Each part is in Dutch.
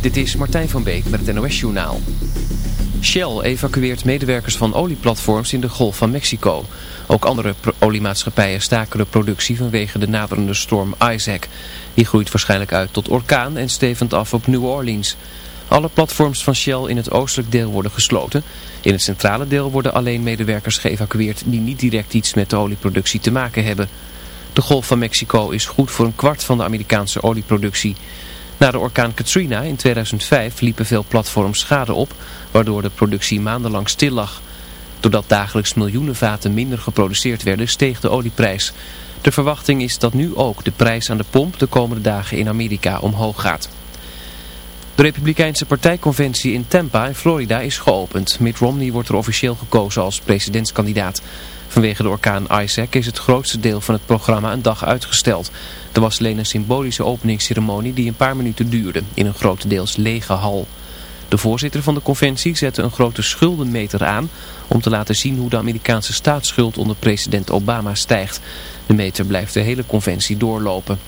Dit is Martijn van Beek met het NOS Journaal. Shell evacueert medewerkers van olieplatforms in de Golf van Mexico. Ook andere oliemaatschappijen staken de productie vanwege de naderende storm Isaac. Die groeit waarschijnlijk uit tot orkaan en stevend af op New Orleans. Alle platforms van Shell in het oostelijk deel worden gesloten. In het centrale deel worden alleen medewerkers geëvacueerd die niet direct iets met de olieproductie te maken hebben. De Golf van Mexico is goed voor een kwart van de Amerikaanse olieproductie. Na de orkaan Katrina in 2005 liepen veel platforms schade op, waardoor de productie maandenlang stil lag. Doordat dagelijks miljoenen vaten minder geproduceerd werden, steeg de olieprijs. De verwachting is dat nu ook de prijs aan de pomp de komende dagen in Amerika omhoog gaat. De Republikeinse partijconventie in Tampa in Florida is geopend. Mitt Romney wordt er officieel gekozen als presidentskandidaat. Vanwege de orkaan Isaac is het grootste deel van het programma een dag uitgesteld. Er was alleen een symbolische openingsceremonie die een paar minuten duurde in een grotendeels lege hal. De voorzitter van de conventie zette een grote schuldenmeter aan om te laten zien hoe de Amerikaanse staatsschuld onder president Obama stijgt. De meter blijft de hele conventie doorlopen.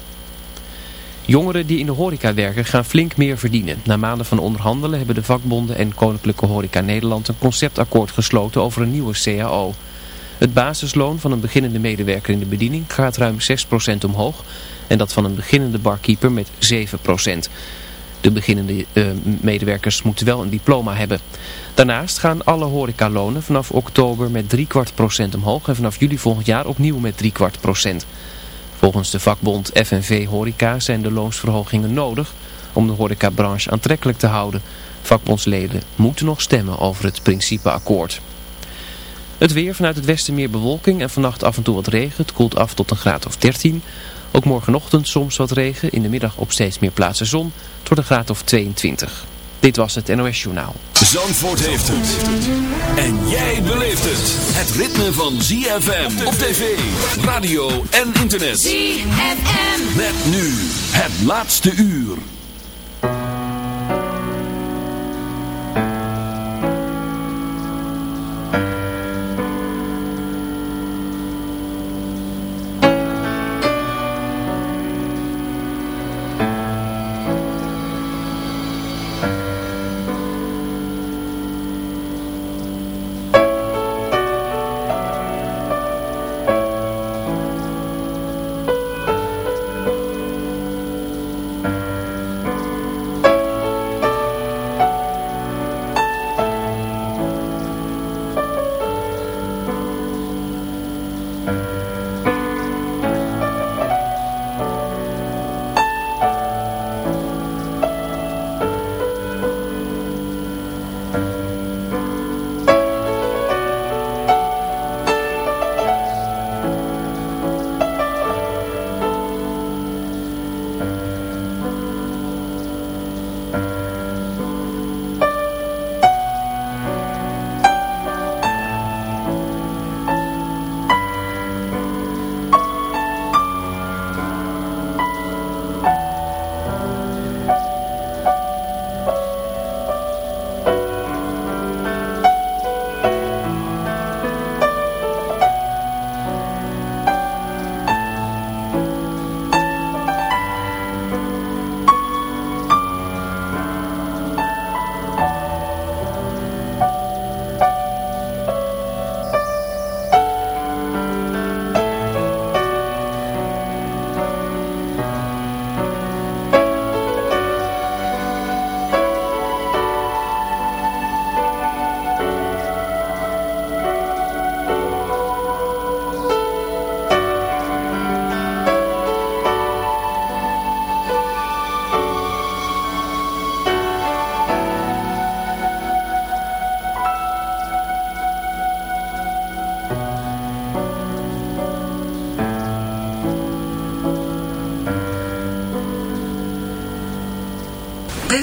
Jongeren die in de horeca werken gaan flink meer verdienen. Na maanden van onderhandelen hebben de vakbonden en Koninklijke Horeca Nederland een conceptakkoord gesloten over een nieuwe CAO. Het basisloon van een beginnende medewerker in de bediening gaat ruim 6% omhoog en dat van een beginnende barkeeper met 7%. De beginnende uh, medewerkers moeten wel een diploma hebben. Daarnaast gaan alle horecalonen vanaf oktober met 3 kwart procent omhoog en vanaf juli volgend jaar opnieuw met 3 kwart procent. Volgens de vakbond FNV Horeca zijn de loonsverhogingen nodig om de horecabranche aantrekkelijk te houden. Vakbondsleden moeten nog stemmen over het principeakkoord. Het weer vanuit het westen meer bewolking en vannacht af en toe wat regen. Het koelt af tot een graad of 13. Ook morgenochtend soms wat regen. In de middag op steeds meer plaatsen zon. Tot een graad of 22. Dit was het NOS Journaal. Zandvoort heeft het. En jij beleeft het. Het ritme van ZFM op tv, radio en internet. ZFM. Met nu het laatste uur.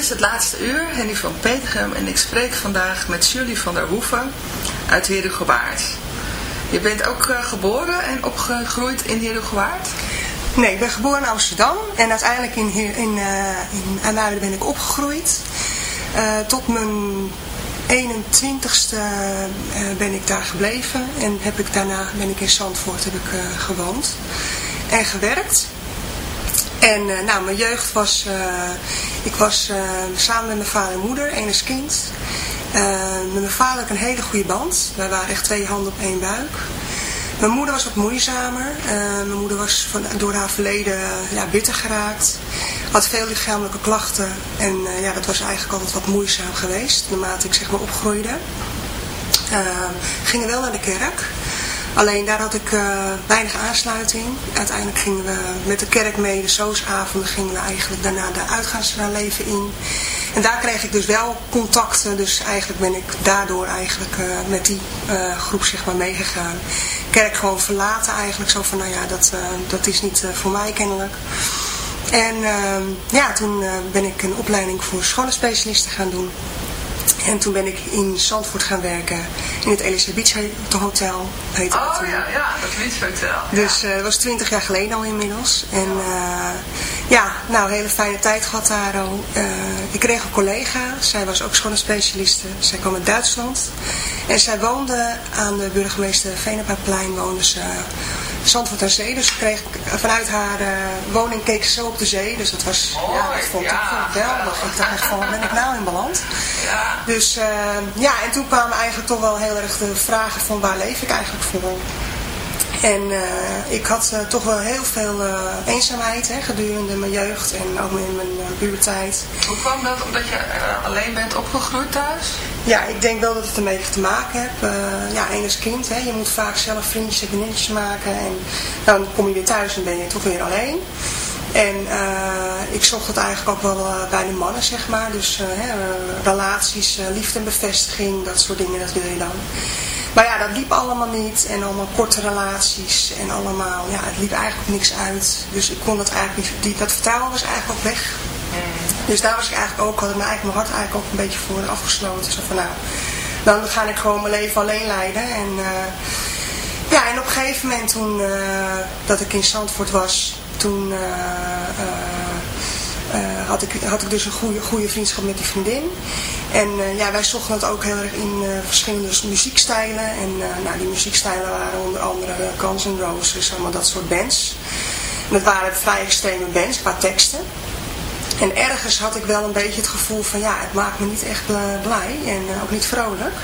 Is het laatste uur, Henny van Petegem en ik spreek vandaag met Julie van der Hoeven uit Herugewaard. Je bent ook uh, geboren en opgegroeid in Herugewaard? Nee, ik ben geboren in Amsterdam en uiteindelijk in, in, uh, in ben ik opgegroeid. Uh, tot mijn 21ste ben ik daar gebleven en heb ik daarna ben ik in Zandvoort heb ik, gewoond en gewerkt. En nou, mijn jeugd was, ik was samen met mijn vader en moeder, één als kind. met mijn vader ik een hele goede band. Wij waren echt twee handen op één buik. Mijn moeder was wat moeizamer. mijn moeder was van, door haar verleden ja, bitter geraakt. Had veel lichamelijke klachten. En ja, dat was eigenlijk altijd wat moeizaam geweest. Naarmate ik zeg maar opgroeide. gingen wel naar de kerk. Alleen daar had ik uh, weinig aansluiting. Uiteindelijk gingen we met de kerk mee, de soosavonden, gingen we eigenlijk daarna de uitgaansleven in. En daar kreeg ik dus wel contacten, dus eigenlijk ben ik daardoor eigenlijk uh, met die uh, groep zeg maar meegegaan. Kerk gewoon verlaten eigenlijk, zo van nou ja, dat, dat is niet voor mij kennelijk. En ehm, ja, toen ben ik een opleiding voor scholenspecialisten gaan doen. En toen ben ik in Zandvoort gaan werken. In het Elisa Beach Hotel. Heet oh ja, ja, dat Beach Hotel. Dus uh, dat was twintig jaar geleden al inmiddels. En uh, ja, nou, hele fijne tijd gehad daar. Uh, ik kreeg een collega. Zij was ook schoonheidsspecialiste. Zij kwam uit Duitsland. En zij woonde aan de burgemeester Venepaplein. Woonde ze Zandvoort aan Zee. Dus kreeg vanuit haar uh, woning keek ze zo op de zee. Dus dat was, ja, dat vond ik geweldig. Ik dacht echt van, ben ik nou in beland? Ja. Dus uh, ja, en toen kwamen eigenlijk toch wel heel erg de vragen van waar leef ik eigenlijk voor? En uh, ik had uh, toch wel heel veel uh, eenzaamheid hè, gedurende mijn jeugd en ook in mijn puberteit. Hoe kwam dat? Omdat je alleen bent opgegroeid thuis? Ja, ik denk wel dat het ermee te maken heeft. ja, één als kind, hè, je moet vaak zelf vriendjes en vriendinnetjes maken. En dan kom je weer thuis en ben je toch weer alleen. En ik zocht het eigenlijk ook wel bij de mannen, zeg maar. Dus relaties, liefde en bevestiging, dat soort dingen, dat wil je dan. Maar ja, dat liep allemaal niet. En allemaal korte relaties. En allemaal, ja, het liep eigenlijk niks uit. Dus ik kon dat eigenlijk niet, dat vertrouwen was eigenlijk ook weg. Dus daar was ik eigenlijk ook, had ik mijn, hart eigenlijk ook een beetje voor afgesloten. Zo van nou, dan ga ik gewoon mijn leven alleen leiden. En uh, ja, en op een gegeven moment toen uh, dat ik in Zandvoort was, toen... Uh, uh, had, ik, had ik dus een goede, goede vriendschap met die vriendin. En uh, ja, wij zochten het ook heel erg in uh, verschillende muziekstijlen. En nou, die muziekstijlen waren onder andere Guns N' Roses, allemaal dat soort bands. En dat waren vrij extreme bands qua teksten. En ergens had ik wel een beetje het gevoel van ja, het maakt me niet echt blij en ook niet vrolijk.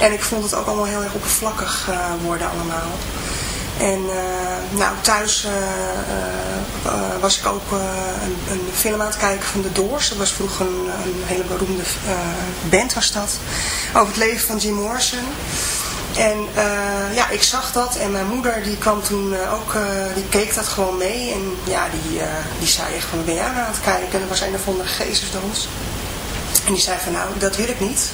En ik vond het ook allemaal heel erg oppervlakkig worden allemaal. En uh, nou, thuis uh, uh, was ik ook een, een, film aan het kijken van The Doors. Dat was vroeger een, hele beroemde band was dat. Over het leven van Jim Morrison. En ja, ik zag dat en mijn moeder die kwam toen ook, die keek dat gewoon mee. En ja, die, die zei echt van, ben jij aan het kijken? En dat was een of andere geestesdans. En die zei van, nou, dat wil ik niet.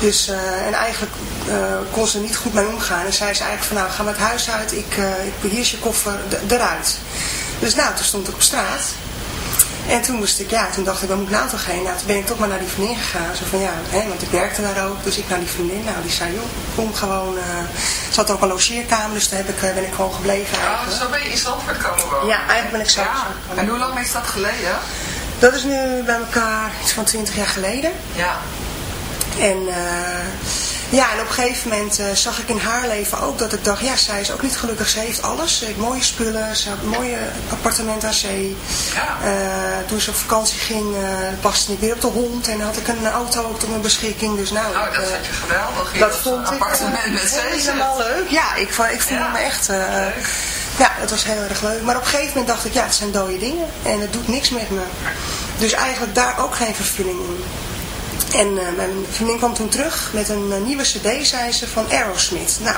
Dus, uh, en eigenlijk uh, kon ze niet goed mee omgaan. En zei ze eigenlijk van nou ga met huis uit, ik, uh, ik beheers je koffer eruit. Dus nou, toen stond ik op straat. En toen moest ik, ja, toen dacht ik, waar moet ik nou toch heen? Nou, toen ben ik toch maar naar die vriendin gegaan. Zo van ja, hè, want ik werkte daar ook. Dus ik naar die vriendin. Nou, die zei, joh, kom gewoon. Ze had ook een logeerkamer, dus daar heb ik, ben ik gewoon gebleven eigenlijk. Zo ben je in Zandvoort komen wonen? Ja, eigenlijk ben ik zo. Ja. En hoe lang is dat geleden? Dat is nu bij elkaar iets van 20 jaar geleden. Ja. En uh, ja, en op een gegeven moment uh, zag ik in haar leven ook dat ik dacht, ja, zij is ook niet gelukkig. Ze heeft alles. Ze heeft mooie spullen. Ze had een mooie appartement aan zee. Uh, toen ze op vakantie ging, paste ik weer op de hond. En had ik een auto ook tot mijn beschikking. Dus nou, oh, dat vind je geweldig. Dat vond ik appartement met zee. helemaal leuk. Ja, ik, ik voelde me echt... ja, het was heel erg leuk. Maar op een gegeven moment dacht ik, ja, het zijn dode dingen. En het doet niks met me. Dus eigenlijk daar ook geen vervulling in. En uh, mijn vriendin kwam toen terug met een uh, nieuwe cd, zei ze, van Aerosmith. Nou,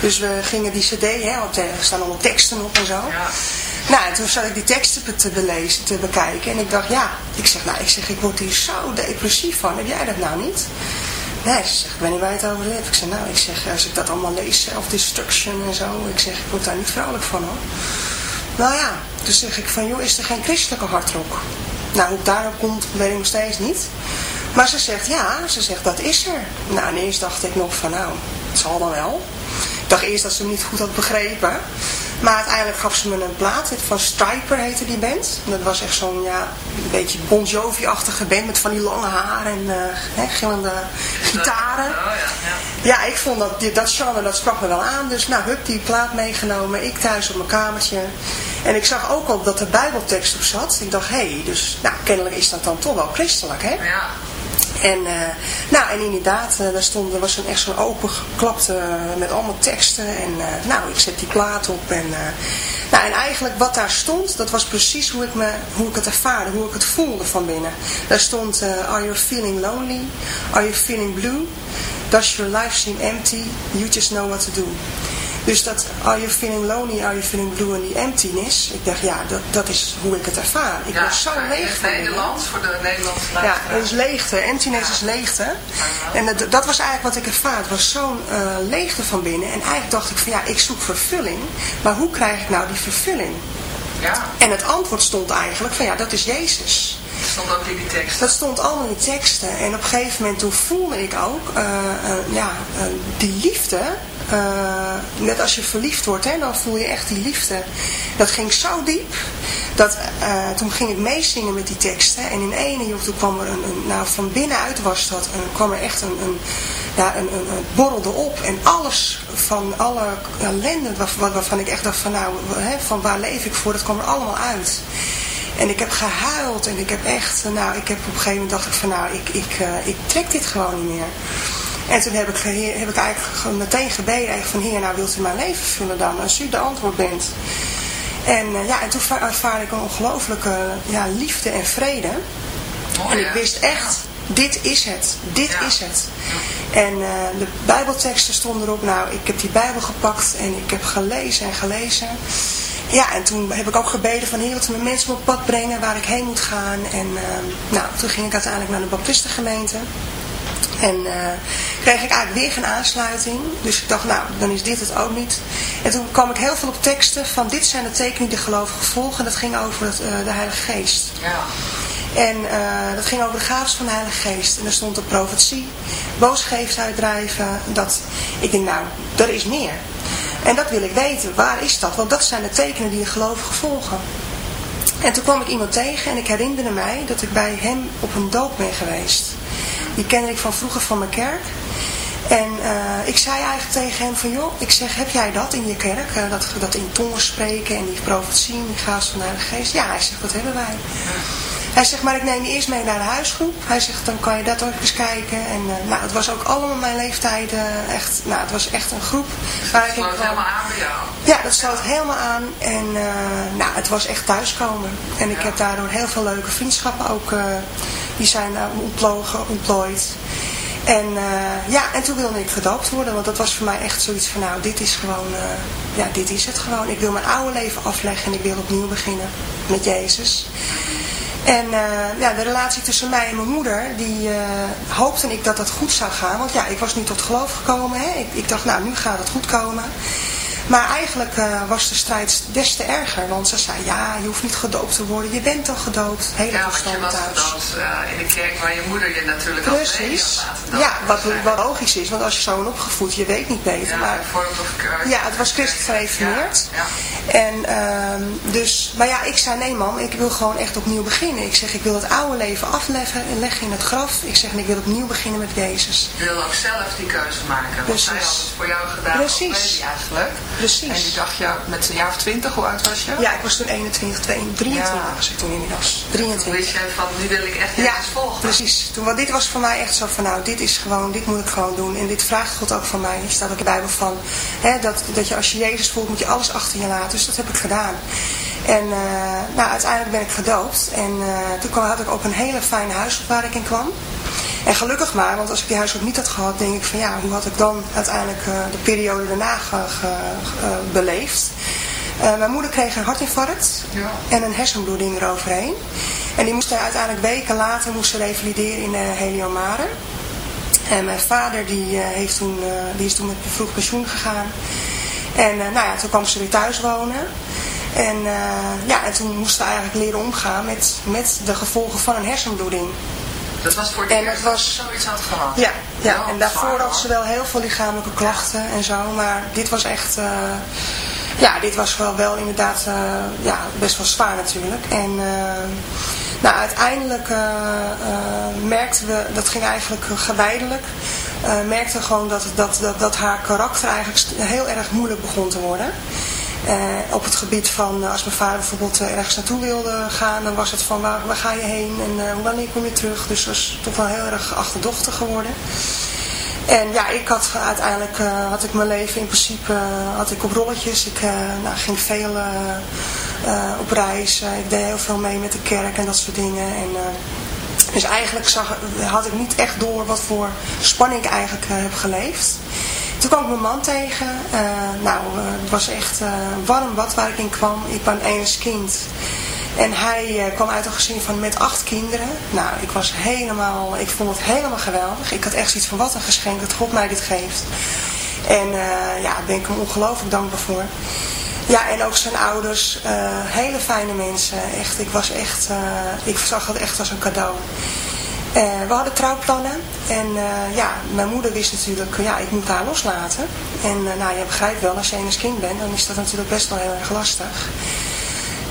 dus we gingen die cd, hè, want er staan allemaal teksten op en zo. Ja. Nou, en toen zat ik die teksten te belezen, te bekijken. En ik dacht, ja, ik zeg, nou, ik zeg, ik word hier zo depressief van. Heb jij dat nou niet? Nee, ze zegt, ik weet niet waar je het over hebt. Ik zeg, nou, ik zeg, als ik dat allemaal lees, self-destruction en zo. Ik zeg, ik word daar niet vrolijk van, hoor. Nou ja, toen zeg ik van, joh, is er geen christelijke hardrock? Nou, hoe het daarop komt, weet ik nog steeds niet. Maar ze zegt, ja, ze zegt, dat is er. Nou, ineens dacht ik nog van, nou, het zal dan wel. Ik dacht eerst dat ze me niet goed had begrepen. Maar uiteindelijk gaf ze me een plaat. Van Striper heette die band. dat was echt zo'n, ja, een beetje Bon Jovi-achtige band. Met van die lange haren en uh, gillende gitaren. Oh, ja, ja. ja, ik vond dat, dat genre, dat sprak me wel aan. Dus nou, hup, die plaat meegenomen. Ik thuis op mijn kamertje. En ik zag ook al dat er bijbeltekst op zat. Ik dacht, hé, hey, dus nou, kennelijk is dat dan toch wel christelijk, hè? Ja. En, uh, nou, en inderdaad, uh, daar stond, er was een, echt zo'n opengeklapte uh, met allemaal teksten. En nou, ik zet die plaat op. En, nou, en eigenlijk wat daar stond, dat was precies hoe ik, me, hoe ik het ervaarde, hoe ik het voelde van binnen. Daar stond, are you feeling lonely? Are you feeling blue? Does your life seem empty? You just know what to do. Dus dat, are you feeling lonely, are you feeling blue in die emptiness? Ik dacht, ja, dat, dat is hoe ik het ervaar. Ik ja, ben zo leeg van Nederlands, voor de Nederlandse Ja, dat is leegte. Emptiness ja. is leegte. En dat, dat was eigenlijk wat ik ervaar. Het was zo'n uh, leegte van binnen. En eigenlijk dacht ik van, ja, ik zoek vervulling. Maar hoe krijg ik nou die vervulling? Ja. En het antwoord stond eigenlijk van, ja, dat is Jezus. Dat stond ook in die teksten? Dat stond allemaal in die teksten. En op een gegeven moment toen voelde ik ook, uh, uh, ja, die liefde uh, net als je verliefd wordt, hè, dan voel je echt die liefde. Dat ging zo diep, dat uh, toen ging ik meezingen met die teksten. En in ene, joh, toen kwam er een, nou van binnenuit was dat, en kwam er echt een, een, ja, een, een, een borrelde op. En alles van alle ellende waar, waarvan ik echt dacht van nou, hè, van waar leef ik voor, dat kwam er allemaal uit. En ik heb gehuild en ik heb echt, nou, ik heb op een gegeven moment dacht ik van nou, ik, ik, ik trek dit gewoon niet meer. En toen heb ik, heb ik eigenlijk meteen gebeden van Heer, nou wilt u mijn leven vullen dan, als u de antwoord bent. En, uh, ja, en toen ervaarde ik een ongelooflijke ja, liefde en vrede. Oh, en ik wist echt, dit is het, dit Ja. is het. En uh, de bijbelteksten stonden erop, nou ik heb die bijbel gepakt en ik heb gelezen en gelezen. Ja, en toen heb ik ook gebeden van Heer, wilt u mijn mensen op pad brengen waar ik heen moet gaan. En uh, nou, toen ging ik uiteindelijk naar de baptistengemeente. En uh, kreeg ik eigenlijk weer geen aansluiting. Dus ik dacht, nou, dan is dit het ook niet. En toen kwam ik heel veel op teksten van dit zijn de tekenen die de gelovigen volgen. Dat ging over het, uh, de Heilige Geest. Ja. En uh, dat ging over de gaves van de Heilige Geest. En er stond de profetie, boosgeest uitdrijven. Dat, ik denk, nou, er is meer. En dat wil ik weten. Waar is dat? Want dat zijn de tekenen die de gelovigen volgen. En toen kwam ik iemand tegen en ik herinnerde mij dat ik bij hem op een doop ben geweest. Die kende ik van vroeger van mijn kerk. En uh, ik zei eigenlijk tegen hem van, joh, ik zeg, heb jij dat in je kerk? Uh, dat, dat in tongen spreken en die profetie die gaas van de Geest? Ja, hij zegt, dat hebben wij. Hij zegt, maar ik neem je eerst mee naar de huisgroep. Hij zegt, dan kan je dat ook eens kijken. En uh, nou, het was ook allemaal mijn leeftijd echt, nou, het was echt een groep. Waar dat ik sloot helemaal aan bij jou? Ja, dat sloot helemaal aan. En uh, nou, het was echt thuiskomen. En ik ja. heb daardoor heel veel leuke vriendschappen ook, uh, die zijn ontplogen, ontplooid. En uh, ja, en toen wilde ik gedoopt worden, want dat was voor mij echt zoiets van, nou, dit is gewoon, uh, ja, dit is het gewoon. Ik wil mijn oude leven afleggen en ik wil opnieuw beginnen met Jezus. En uh, ja, de relatie tussen mij en mijn moeder, die uh, hoopte ik dat dat goed zou gaan. Want ja, ik was nu tot geloof gekomen. Hè? Ik, ik dacht, nou, nu gaat het goed komen. Maar eigenlijk uh, was de strijd des te erger. Want ze zei, ja, je hoeft niet gedoopt te worden. Je bent al gedoopt. Hele ja, want je was thuis. gedoopt uh, in de kerk waar je moeder je natuurlijk Precies. al Ja, wat, wat logisch is. Want als je zo opgevoed, je weet niet beter. Ja, maar, ja het was christelijk gereformeerd. Ja, ja. En uh, dus, maar ja, ik zei, nee man, ik wil gewoon echt opnieuw beginnen. Ik zeg, ik wil het oude leven afleggen en leggen in het graf. Ik zeg, en ik wil opnieuw beginnen met Jezus. Je wil ook zelf die keuze maken. Want zij had het voor jou gedaan. Precies. eigenlijk. Precies. En die dacht je met een jaar of twintig, hoe oud was je? Ja, ik was toen 21, 22, 23 ja. was ik toen inmiddels. 23. Toen wist jij van, nu wil ik echt ja, volgen. precies. Toen, want dit was voor mij echt zo van, nou, dit is gewoon, dit moet ik gewoon doen. En dit vraagt God ook van mij. Er staat ook in de Bijbel van, hè, dat, dat je als je Jezus voelt, moet je alles achter je laten. Dus dat heb ik gedaan. En uh, nou, uiteindelijk ben ik gedoopt. En uh, toen had ik ook een hele fijne huis waar ik in kwam. En gelukkig maar, want als ik die huishoud niet had gehad, denk ik van ja, hoe had ik dan uiteindelijk uh, de periode daarna ge, ge, uh, beleefd. Uh, mijn moeder kreeg een hartinfarct ja. en een hersenbloeding eroverheen. En die moest uiteindelijk weken later moest ze revalideren in de Heliomare. En mijn vader die, heeft toen, die is toen met vroeg pensioen gegaan. En nou ja, toen kwam ze weer thuis wonen. En, ja, en toen moesten we eigenlijk leren omgaan met, met de gevolgen van een hersenbloeding. Dat was voor en het was zoiets had gehad. Ja, ja. ja en daarvoor had ze wel heel veel lichamelijke klachten ja. en zo, maar dit was echt, uh, ja, dit was wel, wel inderdaad, uh, ja, best wel zwaar natuurlijk. En uh, nou, uiteindelijk merkten we, dat ging eigenlijk geleidelijk, merkten gewoon dat, dat, dat, dat haar karakter eigenlijk heel erg moeilijk begon te worden. Op het gebied van, als mijn vader bijvoorbeeld ergens naartoe wilde gaan, dan was het van waar, waar ga je heen en wanneer kom je terug. Dus dat was toch wel heel erg achterdochtig geworden. En ja, ik had uiteindelijk had ik mijn leven in principe had ik op rolletjes. Ik nou, ging veel op reis. ik deed heel veel mee met de kerk en dat soort dingen. En, dus eigenlijk zag, had ik niet echt door wat voor spanning ik eigenlijk heb geleefd. Toen kwam ik mijn man tegen. nou, het was echt een warm bad waar ik in kwam. Ik ben een kind. En hij kwam uit een gezin van met acht kinderen. Nou, ik was helemaal, ik vond het helemaal geweldig. Ik had echt zoiets van wat een geschenk dat God mij dit geeft. En ja, daar ben ik hem ongelooflijk dankbaar voor. Ja, en ook zijn ouders, hele fijne mensen. Echt, ik was echt, ik zag het echt als een cadeau. We hadden trouwplannen en ja, mijn moeder wist natuurlijk, ja, ik moet haar loslaten. En nou, je begrijpt wel, als je enig kind bent, dan is dat natuurlijk best wel heel erg lastig.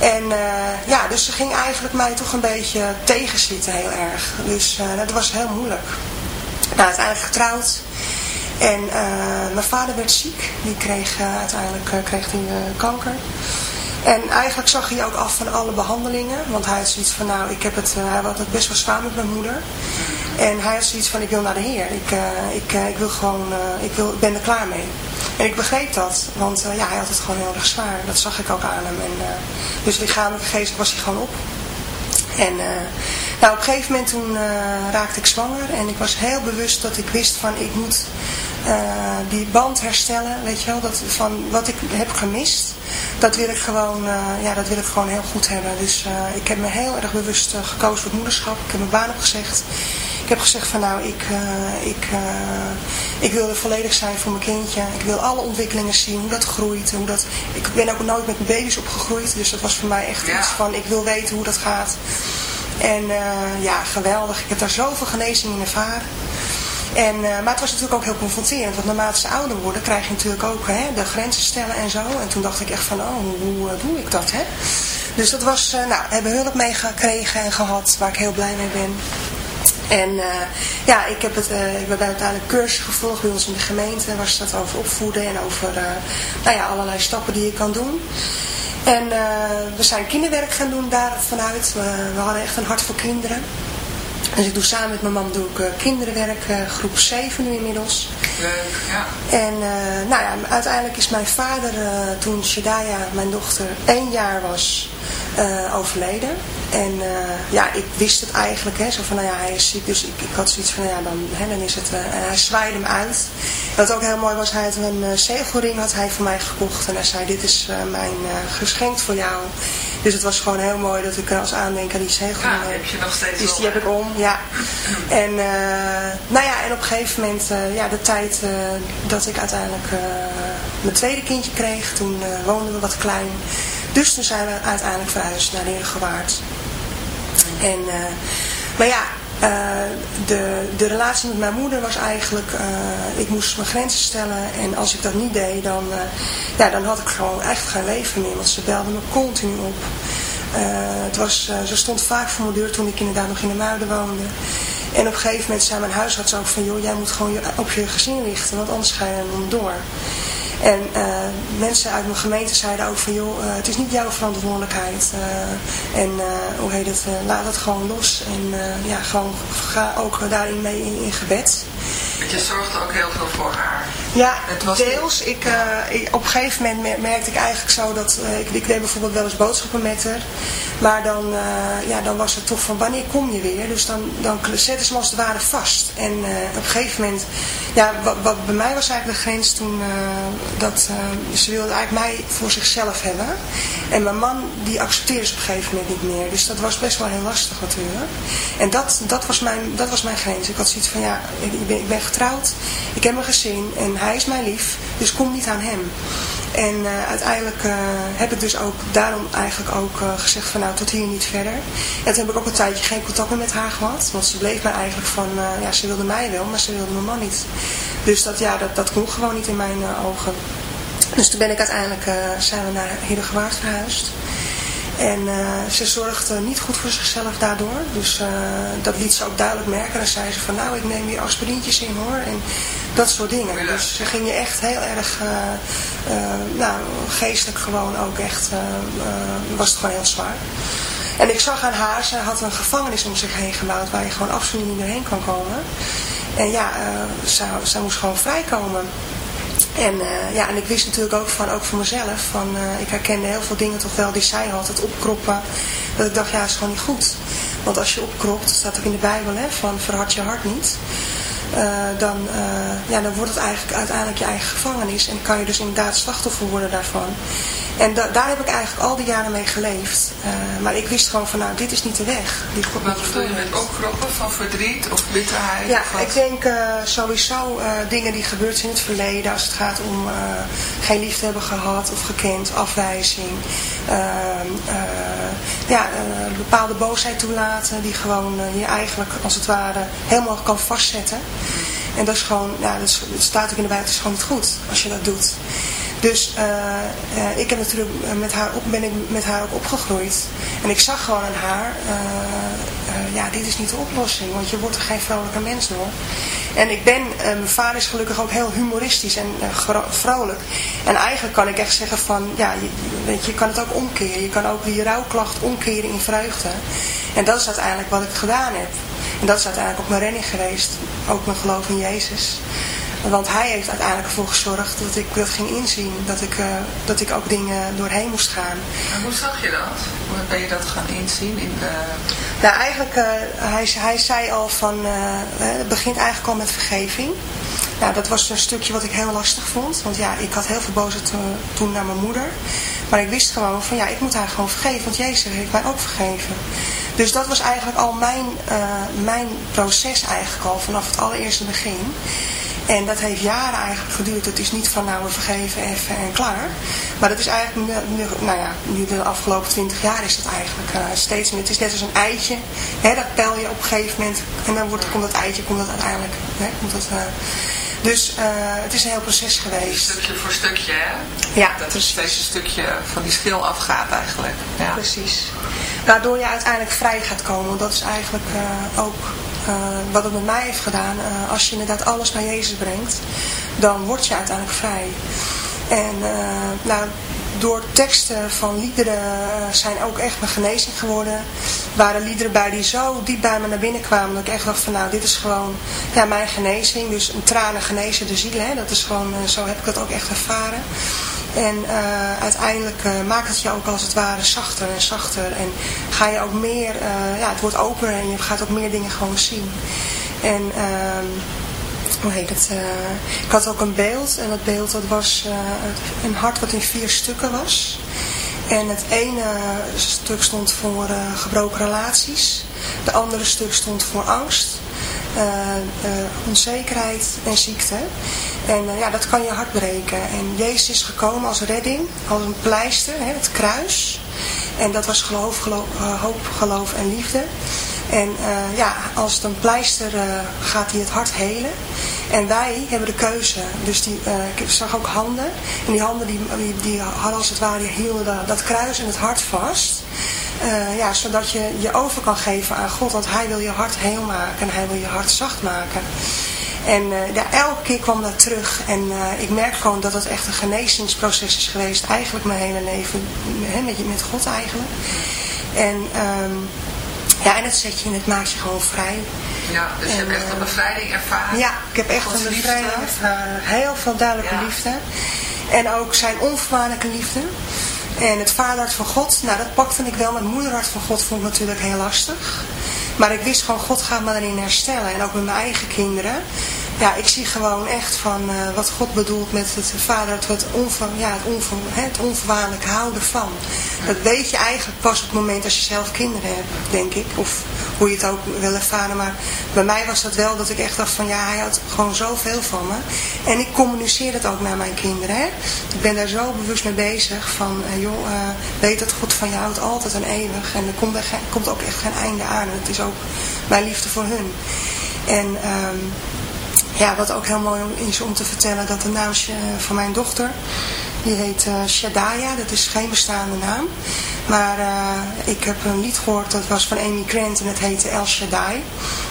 En ja, dus ze ging eigenlijk mij toch een beetje tegenzitten heel erg. Dus dat was heel moeilijk. Nou, uiteindelijk getrouwd. En mijn vader werd ziek. Die kreeg uiteindelijk kreeg kanker. En eigenlijk zag hij ook af van alle behandelingen. Want hij had zoiets van, nou, ik heb het, hij had het best wel zwaar met mijn moeder. En hij had zoiets van, ik wil naar de Heer. Ik, ik, ik wil gewoon, ik, wil, ik ben er klaar mee. En ik begreep dat, want ja, hij had het gewoon heel erg zwaar. Dat zag ik ook aan hem. En, dus lichamelijk geest was hij gewoon op. En uh, nou, op een gegeven moment toen raakte ik zwanger. En ik was heel bewust dat ik wist van ik moet die band herstellen. Weet je wel, dat, van wat ik heb gemist. Dat wil ik gewoon, ja, dat wil ik gewoon heel goed hebben. Dus ik heb me heel erg bewust gekozen voor het moederschap. Ik heb mijn baan opgezegd. Ik heb gezegd van nou, ik, uh, ik, uh, ik wil er volledig zijn voor mijn kindje. Ik wil alle ontwikkelingen zien, hoe dat groeit. Hoe dat, ik ben ook nooit met baby's opgegroeid, dus dat was voor mij echt iets van, ik wil weten hoe dat gaat. En uh, ja, geweldig. Ik heb daar zoveel genezing in ervaren. En, maar het was natuurlijk ook heel confronterend, want naarmate ze ouder worden krijg je natuurlijk ook hè, de grenzen stellen en zo. En toen dacht ik echt van, oh, hoe, doe ik dat, hè? Dus dat was, nou, hebben hulp meegekregen en gehad, waar ik heel blij mee ben. En uh, ja, ik heb het, uh, ik uiteindelijk cursus gevolgd bij ons in de gemeente. Waar staat over opvoeden en over uh, nou ja, allerlei stappen die je kan doen. En we zijn kinderwerk gaan doen daar vanuit. We, we, hadden echt een hart voor kinderen. Dus ik doe samen met mijn man doe ik kinderwerk, groep 7 nu inmiddels. Leuk, ja. En nou ja, uiteindelijk is mijn vader, toen Shadaya, mijn dochter, één jaar was, overleden. En uh, ja, ik wist het eigenlijk, hè, zo van, nou ja, hij is ziek, dus ik, ik had zoiets van, nou ja, dan, hè, dan is het, uh, en hij zwaaide hem uit. Wat ook heel mooi was, hij had een zegelring had hij voor mij gekocht en hij zei, dit is mijn geschenk voor jou. Dus het was gewoon heel mooi dat ik als aandenk aan die zegelring Ja, heb je nog steeds Dus die heb ik om, ja. En, nou ja, en op een gegeven moment, ja, de tijd dat ik uiteindelijk mijn tweede kindje kreeg, toen woonden we wat klein. Dus toen zijn we uiteindelijk verhuisd naar Heergewaard. En, uh, maar ja, uh, de, de relatie met mijn moeder was eigenlijk, uh, ik moest mijn grenzen stellen en als ik dat niet deed, dan, ja, dan had ik gewoon echt geen leven meer, want ze belde me continu op. het was, ze stond vaak voor mijn deur toen ik inderdaad nog in de Muiden woonde. En op een gegeven moment zei mijn huisarts ook van, joh, jij moet gewoon op je gezin richten, want anders ga je er door. En uh, mensen uit mijn gemeente zeiden ook van, joh, uh, het is niet jouw verantwoordelijkheid. Uh, en hoe heet het, laat het gewoon los. En ja, gewoon ga ook daarin mee in, gebed. Je zorgde ook heel veel voor haar. Ja, het was deels. Ik, ik, op een gegeven moment merkte ik eigenlijk zo dat... ik, ik deed bijvoorbeeld wel eens boodschappen met haar. Maar dan, ja, dan was het toch van wanneer kom je weer? Dus dan, dan zetten ze me als het ware vast. En op een gegeven moment... Ja, wat, wat bij mij was eigenlijk de grens toen dat ze wilde eigenlijk mij voor zichzelf hebben. En mijn man die accepteerde ze op een gegeven moment niet meer. Dus dat was best wel heel lastig natuurlijk. En dat, dat, was, mijn, dat was mijn grens. Ik had zoiets van ja, ik ben, ik ben getrouwd, ik heb een gezin en hij is mijn lief. Dus kom niet aan hem. En uh, uiteindelijk uh, heb ik dus ook daarom eigenlijk ook uh, gezegd van nou tot hier niet verder. En toen heb ik ook een tijdje geen contact meer met haar gehad. Want ze bleef mij eigenlijk van, ja ze wilde mij wel, maar ze wilde mijn man niet. Dus dat, ja, dat, dat kon gewoon niet in mijn ogen. Dus toen ben ik uiteindelijk, zijn we naar Heerdegewaard verhuisd. En ze zorgde niet goed voor zichzelf daardoor. Dus dat liet ze ook duidelijk merken. Dan zei ze van nou ik neem hier aspirintjes in hoor. En Dat soort dingen. Dus ze ging je echt heel erg, nou, geestelijk gewoon ook echt, was het gewoon heel zwaar. En ik zag aan haar, ze had een gevangenis om zich heen gebouwd waar je gewoon absoluut niet meer heen kan komen. En ja, uh, zij, moest gewoon vrijkomen. En, ja, en ik wist natuurlijk ook van, ook voor mezelf, van, ik herkende heel veel dingen toch wel die zij had, het opkroppen. Dat ik dacht, ja, is gewoon niet goed. Want als je opkropt, staat ook in de Bijbel, hè, van verhard je hart niet. Uh, dan, ja, dan wordt het eigenlijk uiteindelijk je eigen gevangenis. En kan je dus inderdaad slachtoffer worden daarvan. En da daar heb ik eigenlijk al die jaren mee geleefd. Uh, maar ik wist gewoon van nou, dit is niet de weg. Die God Wat bedoel je met opkroppen van verdriet of bitterheid? Ja, ik denk sowieso dingen die gebeurd zijn in het verleden. Als het gaat om geen liefde hebben gehad of gekend, afwijzing. Ehm, ja, bepaalde boosheid toelaten die gewoon je eigenlijk als het ware helemaal kan vastzetten. En dat is gewoon, ja, dat, staat ook in de buiten, is gewoon niet goed als je dat doet. Dus ik heb natuurlijk met haar op, ben ik met haar ook opgegroeid. En ik zag gewoon aan haar, ja, dit is niet de oplossing, want je wordt er geen vrolijke mens door. En ik ben, mijn vader is gelukkig ook heel humoristisch en vrolijk. En eigenlijk kan ik echt zeggen van, ja, je, weet je, je kan het ook omkeren. Je kan ook die rouwklacht omkeren in vreugde. En dat is uiteindelijk wat ik gedaan heb. En dat is uiteindelijk ook mijn redding geweest. Ook mijn geloof in Jezus. Want hij heeft uiteindelijk ervoor gezorgd dat ik dat ging inzien. Dat ik, uh, dat ik ook dingen doorheen moest gaan. En hoe zag je dat? Hoe ben je dat gaan inzien? In de... Nou, eigenlijk, uh, hij, hij zei al van, uh, het begint eigenlijk al met vergeving. Nou, dat was een stukje wat ik heel lastig vond. Want ja, ik had heel veel boosheid toen naar mijn moeder. Maar ik wist gewoon van, ja, ik moet haar gewoon vergeven. Want Jezus heeft mij ook vergeven. Dus dat was eigenlijk al mijn, mijn proces eigenlijk al vanaf het allereerste begin. En dat heeft jaren eigenlijk geduurd. Het is niet van nou we vergeven even en klaar. Maar dat is eigenlijk, nu, nou ja, nu de afgelopen twintig jaar is dat eigenlijk uh, steeds meer. Het is net als een eitje. Hè, dat pel je op een gegeven moment. En dan wordt, komt dat eitje, komt dat uiteindelijk. Hè, komt dat, uh, dus uh, het is een heel proces geweest. Stukje voor stukje, hè? Ja, Dat er steeds een stukje van die schil afgaat eigenlijk. Ja. Precies. Waardoor je uiteindelijk vrij gaat komen. Dat is eigenlijk ook uh, wat het met mij heeft gedaan, uh, als je inderdaad alles naar Jezus brengt, dan word je uiteindelijk vrij. En uh, nou, door teksten van liederen zijn ook echt mijn genezing geworden. Waren liederen bij die zo diep bij me naar binnen kwamen, dat ik echt dacht van nou, dit is gewoon ja, mijn genezing. Dus een tranen genezen de ziel, hè? dat is gewoon, zo heb ik het ook echt ervaren. En uh, uiteindelijk uh, maakt het je ook als het ware zachter en zachter. En ga je ook meer, uh, ja, het wordt opener en je gaat ook meer dingen gewoon zien. En ehm, hoe heet het? ik had ook een beeld. En dat beeld dat was een hart wat in vier stukken was. En het ene stuk stond voor gebroken relaties. De andere stuk stond voor angst. Uh, uh, onzekerheid en ziekte. En uh, ja, dat kan je hart breken. En Jezus is gekomen als redding, als een pleister, hè, het kruis. En dat was geloof, geloof hoop, geloof en liefde. En ja, als het een pleister gaat hij het hart helen. En wij hebben de keuze. Dus die, ik zag ook handen. En die handen die, die, die hadden als het ware, hielden dat kruis en het hart vast. Uh, ja, zodat je je over kan geven aan God. Want hij wil je hart heel maken en hij wil je hart zacht maken. En uh, ja, elke keer kwam dat terug. En uh, ik merk gewoon dat het echt een genezingsproces is geweest. Eigenlijk mijn hele leven. Hè, met, met God eigenlijk. En, um, ja, en het zet je en het maakt je gewoon vrij. Ja, dus je hebt echt een bevrijding ervaren. Ja, ik heb echt een bevrijding ervaren. Heel veel duidelijke ja. liefde. En ook zijn onvoorwaardelijke liefde. En het vaderhart van God, nou dat pakte ik wel. Maar het moederhart van God vond ik natuurlijk heel lastig. Maar ik wist gewoon, God gaat me erin herstellen. En ook met mijn eigen kinderen. Ja, ik zie gewoon echt van uh, wat God bedoelt met het vader, het, onver, ja, het, onver, het houden van. Dat weet je eigenlijk pas op het moment als je zelf kinderen hebt, denk ik. Of hoe je het ook wil ervaren. Maar bij mij was dat wel dat ik echt dacht van ja, hij had gewoon zoveel van me. En ik communiceer dat ook naar mijn kinderen. Hè. Ik ben daar zo bewust mee bezig van uh, joh, weet dat God van je houdt altijd en eeuwig. En er komt, er komt ook echt geen einde aan. Het is ook mijn liefde voor hun. En... Um, ja, wat ook heel mooi is om te vertellen, dat de naam van mijn dochter, Die heet uh, Shadaya, dat is geen bestaande naam. Maar ik heb een lied gehoord, dat was van Amy Grant en het heette El Shaddai.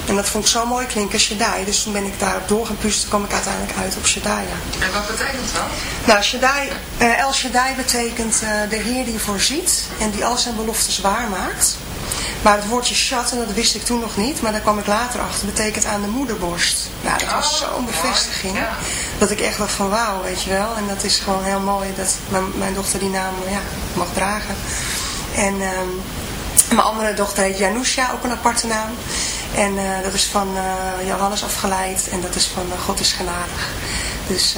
En dat vond ik zo mooi klinken, Shaddai. Dus toen ben ik daarop doorgepuust, toen kwam ik uiteindelijk uit op Shadaya. En wat betekent dat? Nou, Shaddai, El Shaddai betekent de Heer die voorziet en die al zijn beloftes waarmaakt. Maar het woordje chatten, dat wist ik toen nog niet, maar daar kwam ik later achter, betekent aan de moederborst. Nou, dat was zo'n bevestiging, dat ik echt dacht van wauw, weet je wel. En dat is gewoon heel mooi dat mijn, mijn dochter die naam ja, mag dragen. En um, mijn andere dochter heet Janusha, ook een aparte naam. En uh, dat is van uh, Johannes afgeleid en dat is van uh, God is genadig. Dus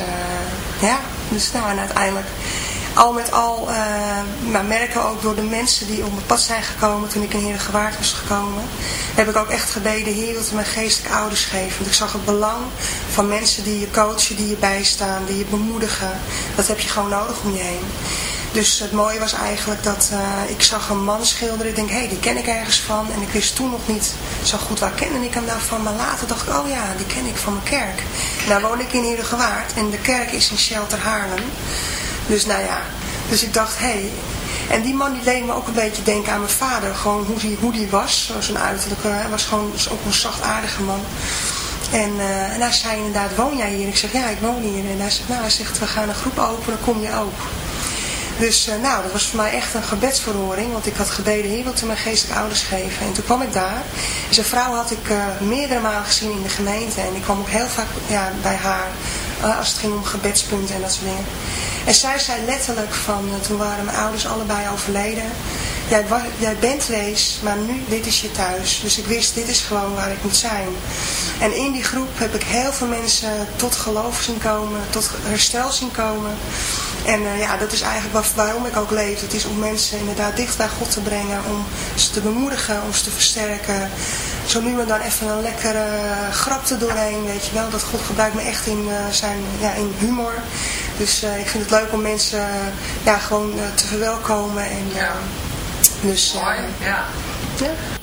ja, dus nou en uiteindelijk al met al, uh, maar merken ook door de mensen die op mijn pad zijn gekomen toen ik in Heer Gewaard was gekomen, heb ik ook echt gebeden, Heer, dat mijn geestelijke ouders geven. Want ik zag het belang van mensen die je coachen, die je bijstaan, die je bemoedigen. Dat heb je gewoon nodig om je heen. Dus het mooie was eigenlijk dat uh, ik zag een man schilderen. Ik denk, hé, hey, die ken ik ergens van. En ik wist toen nog niet zo goed waar kende ik hem nou van. Maar later dacht ik, oh ja, die ken ik van mijn kerk. Nou woon ik in Gewaard en de kerk is in Shelter Haarlem. Dus nou ja, dus ik dacht, hé. Hey. En die man die leek me ook een beetje denken aan mijn vader. Gewoon hoe die, hoe die was, zijn uiterlijk. Hij was gewoon ook een zachtaardige man. En, uh, en hij zei inderdaad, woon jij hier? Ik zeg, ja, ik woon hier. En hij zegt, nou, hij zegt, we gaan een groep openen, kom je ook. Dus uh, nou, dat was voor mij echt een gebedsverhoring. Want ik had gebeden, hier wilt u mijn geestelijke ouders geven. En toen kwam ik daar. Zijn vrouw had ik uh, meerdere malen gezien in de gemeente. En ik kwam ook heel vaak ja, bij haar. als het ging om gebedspunten en dat soort dingen. En zij zei letterlijk van, eh, toen waren mijn ouders allebei overleden. Jij, jij bent wees, maar nu, dit is je thuis. Dus ik wist, dit is gewoon waar ik moet zijn. En in die groep heb ik heel veel mensen tot geloof zien komen, tot herstel zien komen. En uh, ja, dat is eigenlijk waarom ik ook leef. Het is om mensen inderdaad dicht bij God te brengen, om ze te bemoedigen, om ze te versterken. Zo nu en dan even een lekkere grap er doorheen, weet je wel. Dat God gebruikt me echt in, zijn, ja, in humor. Dus uh, ik vind het leuk om mensen ja, gewoon te verwelkomen. En, ja. Dus, Mooi, ja. ja.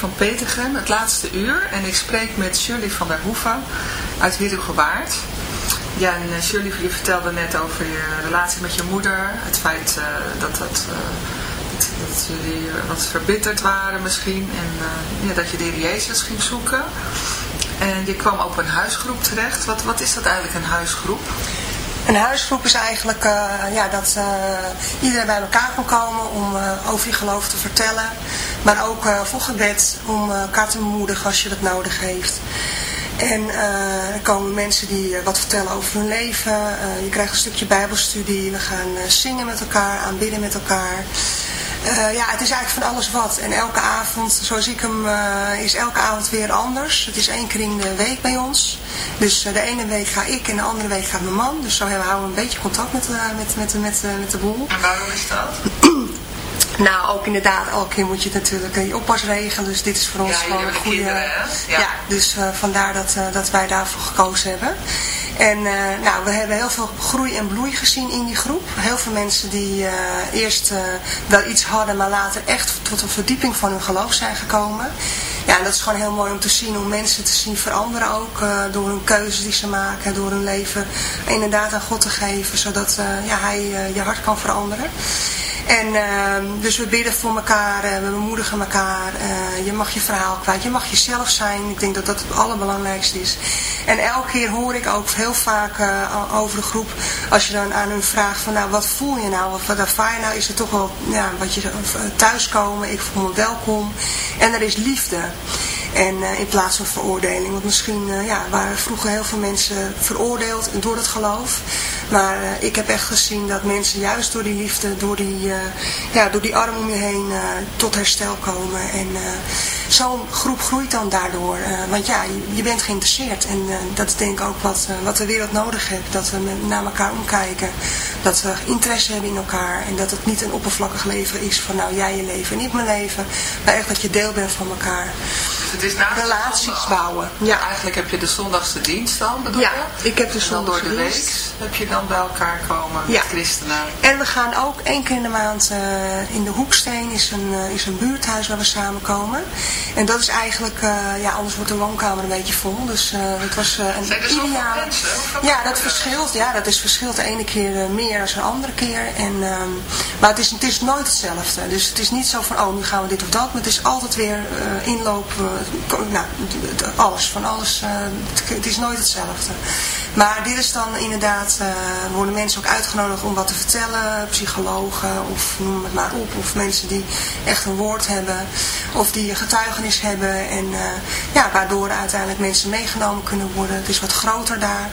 Van Petergem, het laatste uur. En ik spreek met Shirley van der Hoeven uit Herugewaard. Ja, en uh, Shirley, je vertelde net over je relatie met je moeder. Het feit uh, dat, dat, dat, dat, jullie wat verbitterd waren misschien. En ja, dat je de heer Jezus ging zoeken. En je kwam op een huisgroep terecht. Wat, wat is dat eigenlijk, een huisgroep? Een huisgroep is eigenlijk uh, ja, dat uh, iedereen bij elkaar kan komen om uh, over je geloof te vertellen. Maar ook voor gebed om elkaar te bemoedigen als je dat nodig heeft. En er komen mensen die wat vertellen over hun leven. je krijgt een stukje bijbelstudie. We gaan zingen met elkaar, aanbidden met elkaar. Uh, ja, het is eigenlijk van alles wat. En elke avond, zoals ik hem, uh, is elke avond weer anders. Het is één keer in de week bij ons. Dus uh, de ene week ga ik en de andere week gaat mijn man. Dus zo hebben we houden een beetje contact met, met, met, met, met de boel. En waarom is dat? Nou, ook inderdaad, elke keer moet je natuurlijk je oppas regelen. Dus dit is voor ons ja, gewoon een goede... Kinderen, ja. ja. dus vandaar dat, dat wij daarvoor gekozen hebben. En uh, nou, we hebben heel veel groei en bloei gezien in die groep. Heel veel mensen die uh, eerst uh, wel iets hadden, maar later echt tot een verdieping van hun geloof zijn gekomen. Ja, dat is gewoon heel mooi om te zien, om mensen te zien veranderen ook. door hun keuzes die ze maken, door hun leven inderdaad aan God te geven. Zodat ja, hij je hart kan veranderen. En uh, dus we bidden voor elkaar, uh, we bemoedigen elkaar. Uh, je mag je verhaal kwijt, je mag jezelf zijn. Ik denk dat dat het allerbelangrijkste is. En elke keer hoor ik ook heel vaak uh, over de groep, als je dan aan hun vraagt van nou wat voel je nou, of wat ervaar je nou, is het toch wel ja, wat je thuiskomen, ik voel me welkom. En er is liefde. En uh, in plaats van veroordeling. Want misschien uh, ja, waren vroeger heel veel mensen veroordeeld door het geloof. Maar uh, ik heb echt gezien dat mensen juist door die liefde, door die, ja, door die arm om je heen tot herstel komen. En zo'n groep groeit dan daardoor. want ja, je, je, bent geïnteresseerd. En dat is denk ik ook wat, wat de wereld nodig heeft. Dat we naar elkaar omkijken. Dat we interesse hebben in elkaar. En dat het niet een oppervlakkig leven is van nou jij je leven en ik mijn leven. Maar echt dat je deel bent van elkaar. Het is na relaties bouwen. Ja. Eigenlijk heb je de zondagse dienst dan, bedoel ja, ik heb de zondagse door de week heb je dan bij elkaar komen met ja. christenen. En we gaan ook één keer in de maand uh, in de Hoeksteen is een, uh, is een buurthuis waar we samenkomen. En dat is eigenlijk, uh, ja, anders wordt de woonkamer een beetje vol. Dus het was een Zijn er mensen? Ja, dat verschilt. Ja, dat is verschilt de ene keer meer dan de andere keer. En, um, maar het is, het is nooit hetzelfde. Dus het is niet zo van, oh, nu gaan we dit of dat. Maar het is altijd weer inloop nou, alles, van alles, uh, het is nooit hetzelfde. Maar dit is dan inderdaad, uh, worden mensen ook uitgenodigd om wat te vertellen, psychologen of noem het maar op, of mensen die echt een woord hebben, of die getuigenis hebben en uh, ja, waardoor uiteindelijk mensen meegenomen kunnen worden. Het is wat groter daar,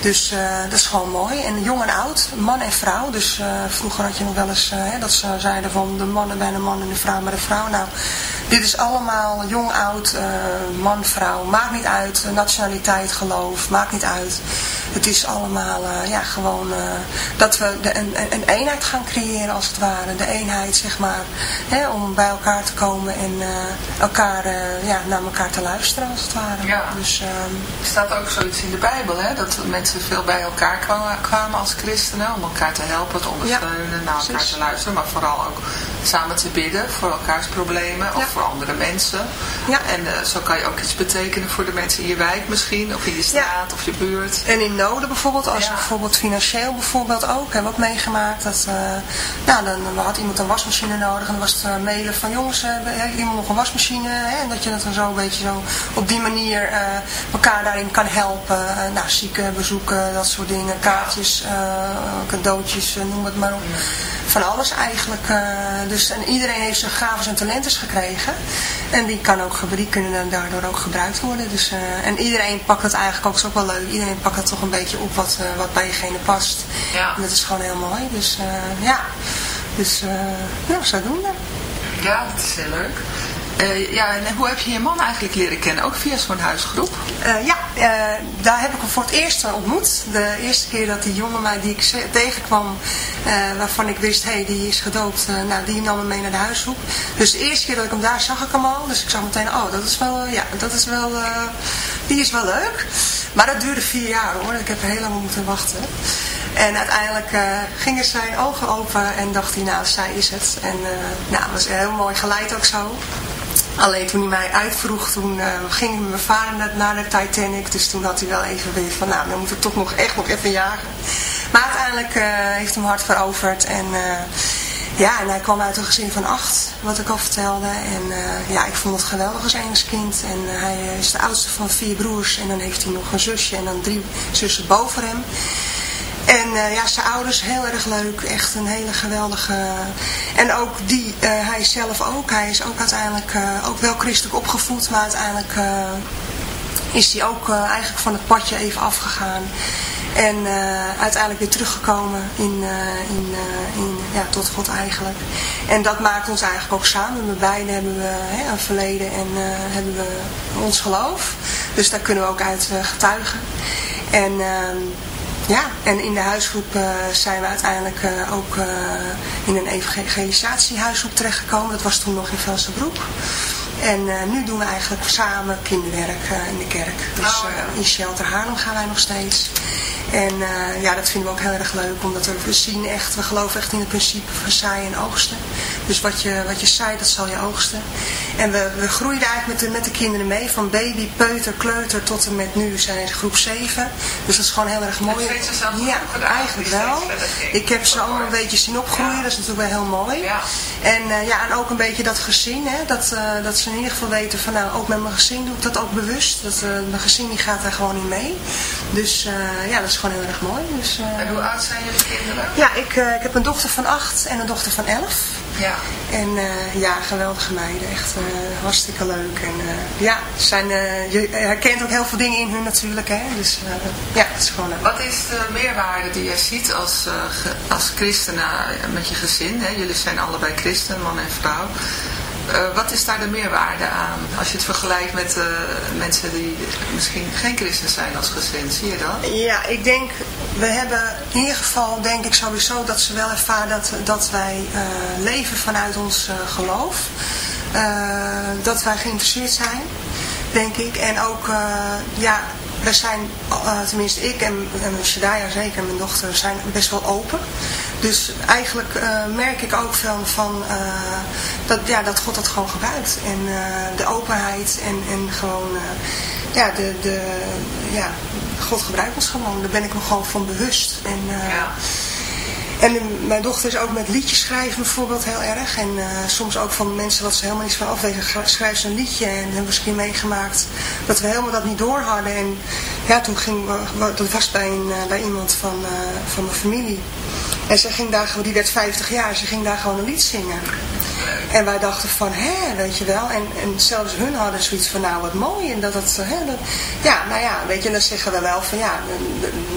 dus dat is gewoon mooi. En jong en oud, man en vrouw, dus vroeger had je nog wel eens hè, dat ze zeiden van de mannen bij de man en de vrouw bij de vrouw. Nou, dit is allemaal jong, oud, uh, man, vrouw, maakt niet uit. Nationaliteit, geloof, maakt niet uit. Het is allemaal uh, ja, gewoon uh, dat we de, een, een, eenheid gaan creëren als het ware. De eenheid zeg maar. Hè, om bij elkaar te komen en elkaar, ja, naar elkaar te luisteren als het ware. Ja. Dus, ehm, er staat ook zoiets in de Bijbel. Hè, dat mensen veel bij elkaar kwamen, als christenen. Om elkaar te helpen, te ondersteunen, ja, naar elkaar te luisteren. Maar vooral ook samen te bidden voor elkaars problemen. Of voor andere mensen. Ja. En zo kan je ook iets betekenen voor de mensen in je wijk misschien. Of in je straat of je buurt. En in noden bijvoorbeeld. Als ja. bijvoorbeeld financieel bijvoorbeeld ook. Hebben we ook meegemaakt. Dat, uh, nou, dan had iemand een wasmachine nodig. En dan was het uh, mailen van jongens, heeft iemand nog een wasmachine? Hè? En dat je dat dan zo een beetje zo op die manier elkaar daarin kan helpen. nou, zieken bezoeken, dat soort dingen. Kaartjes, cadeautjes, noem het maar op. Van alles eigenlijk. dus, en iedereen heeft zijn gaven en talenten gekregen. En die, kan ook, die kunnen dan daardoor ook gebruikt worden. Dus, uh, en iedereen pakt het eigenlijk ook, is ook wel leuk. Iedereen pakt het toch een beetje op wat, uh, wat bij jegene past. Ja. En dat is gewoon heel mooi. Dus uh, ja, dus ja, zodoende. Ja, dat is heel leuk. Uh, ja, en hoe heb je je man eigenlijk leren kennen? Ook via zo'n huisgroep? Uh, ja, uh, daar heb ik hem voor het eerst ontmoet. De eerste keer dat die jongen mij die ik tegenkwam, waarvan ik wist, hé, hey, die is gedoopt, nou, die nam me mee naar de huisgroep. Dus de eerste keer dat ik hem daar zag ik hem al. Dus ik zag meteen, oh, dat is wel, ja, dat is wel, die is wel leuk. Maar dat duurde vier jaar hoor, ik heb heel lang moeten wachten. En uiteindelijk gingen zijn ogen open en dacht hij, nou, zij is het. En nou, dat was heel mooi geleid ook zo. Alleen toen hij mij uitvroeg, toen uh, ging mijn vader naar, de Titanic. Dus toen had hij wel even weer van, nou, dan moet ik toch nog echt nog even jagen. Maar uiteindelijk uh, heeft hem hard veroverd. En uh, ja, en hij kwam uit een gezin van acht, wat ik al vertelde. En ja, ik vond het geweldig als engelskind. En hij is de oudste van vier broers. En dan heeft hij nog een zusje en dan drie zussen boven hem. En uh, ja, zijn ouders heel erg leuk. Echt een hele geweldige... En ook die, uh, hij zelf ook. Hij is ook uiteindelijk ook wel christelijk opgevoed. Maar uiteindelijk is hij ook eigenlijk van het padje even afgegaan. En uiteindelijk weer teruggekomen in, in, in, ja, tot God eigenlijk. En dat maakt ons eigenlijk ook samen. We beiden hebben we hè, een verleden en hebben we ons geloof. Dus daar kunnen we ook uit getuigen. En ehm, ja, en in de huisgroep uh, zijn we uiteindelijk uh, ook uh, in een evangelisatiehuisgroep terechtgekomen. Dat was toen nog in Velsenbroek. En nu doen we eigenlijk samen kinderwerk in de kerk. Dus oh, ja. in Shelter Haarlem gaan wij nog steeds. En ja, dat vinden we ook heel erg leuk, omdat we zien echt, we geloven echt in het principe van zaaien en oogsten. Dus wat je, wat je zaait, dat zal je oogsten. En we, we groeiden eigenlijk met de, met de kinderen mee, van baby, peuter, kleuter tot en met nu zijn ze groep 7. Dus dat is gewoon heel erg mooi. Ja, eigenlijk wel. Ik heb ze allemaal een beetje zien opgroeien, dat is natuurlijk wel heel mooi. Ja. En, ja, en ook een beetje dat gezin, hè, dat, dat ze in ieder geval weten van nou, ook met mijn gezin doe ik dat ook bewust. Dat, mijn gezin die gaat daar gewoon in mee. Dus ja, dat is gewoon heel erg mooi. Dus, uh, en hoe oud zijn jullie kinderen? Ja, ik, ik heb een dochter van 8 en een dochter van 11. Ja. En ja, geweldige meiden. Echt hartstikke leuk. En ja, zijn, je herkent ook heel veel dingen in hun natuurlijk. Hè? Dus ja, het is gewoon leuk. Wat is de meerwaarde die jij ziet als, als christen met je gezin? Hè? Jullie zijn allebei christen, man en vrouw. Uh, wat is daar de meerwaarde aan? Als je het vergelijkt met uh, mensen die misschien geen christen zijn als gezin, zie je dat? Ja, ik denk, we hebben in ieder geval, denk ik sowieso, dat ze wel ervaren dat, dat wij uh, leven vanuit ons geloof. dat wij geïnteresseerd zijn, denk ik. En ook, ja, we zijn, tenminste ik en, en Shadaya zeker, mijn dochter, zijn best wel open. Dus eigenlijk uh, merk ik ook van, van uh, dat, ja, dat God dat gewoon gebruikt. En de openheid en, en gewoon, ja, de, de, ja, God gebruikt ons gewoon. Daar ben ik me gewoon van bewust. En, ja. En mijn dochter is ook met liedjes schrijven bijvoorbeeld heel erg. En uh, soms ook van mensen wat ze helemaal niet van afwegen. Schrijft ze een liedje en hebben we eens meegemaakt dat we helemaal dat niet door hadden. En ja, toen ging, dat was bij, een, bij iemand van, uh, van mijn familie. En ze ging daar, die werd 50 jaar, ze ging daar gewoon een lied zingen. En wij dachten van, hè, weet je wel. En, en zelfs hun hadden zoiets van, nou wat mooi. En dat dat, hè, dat, ja, nou ja, weet je, en dan zeggen we wel van, ja,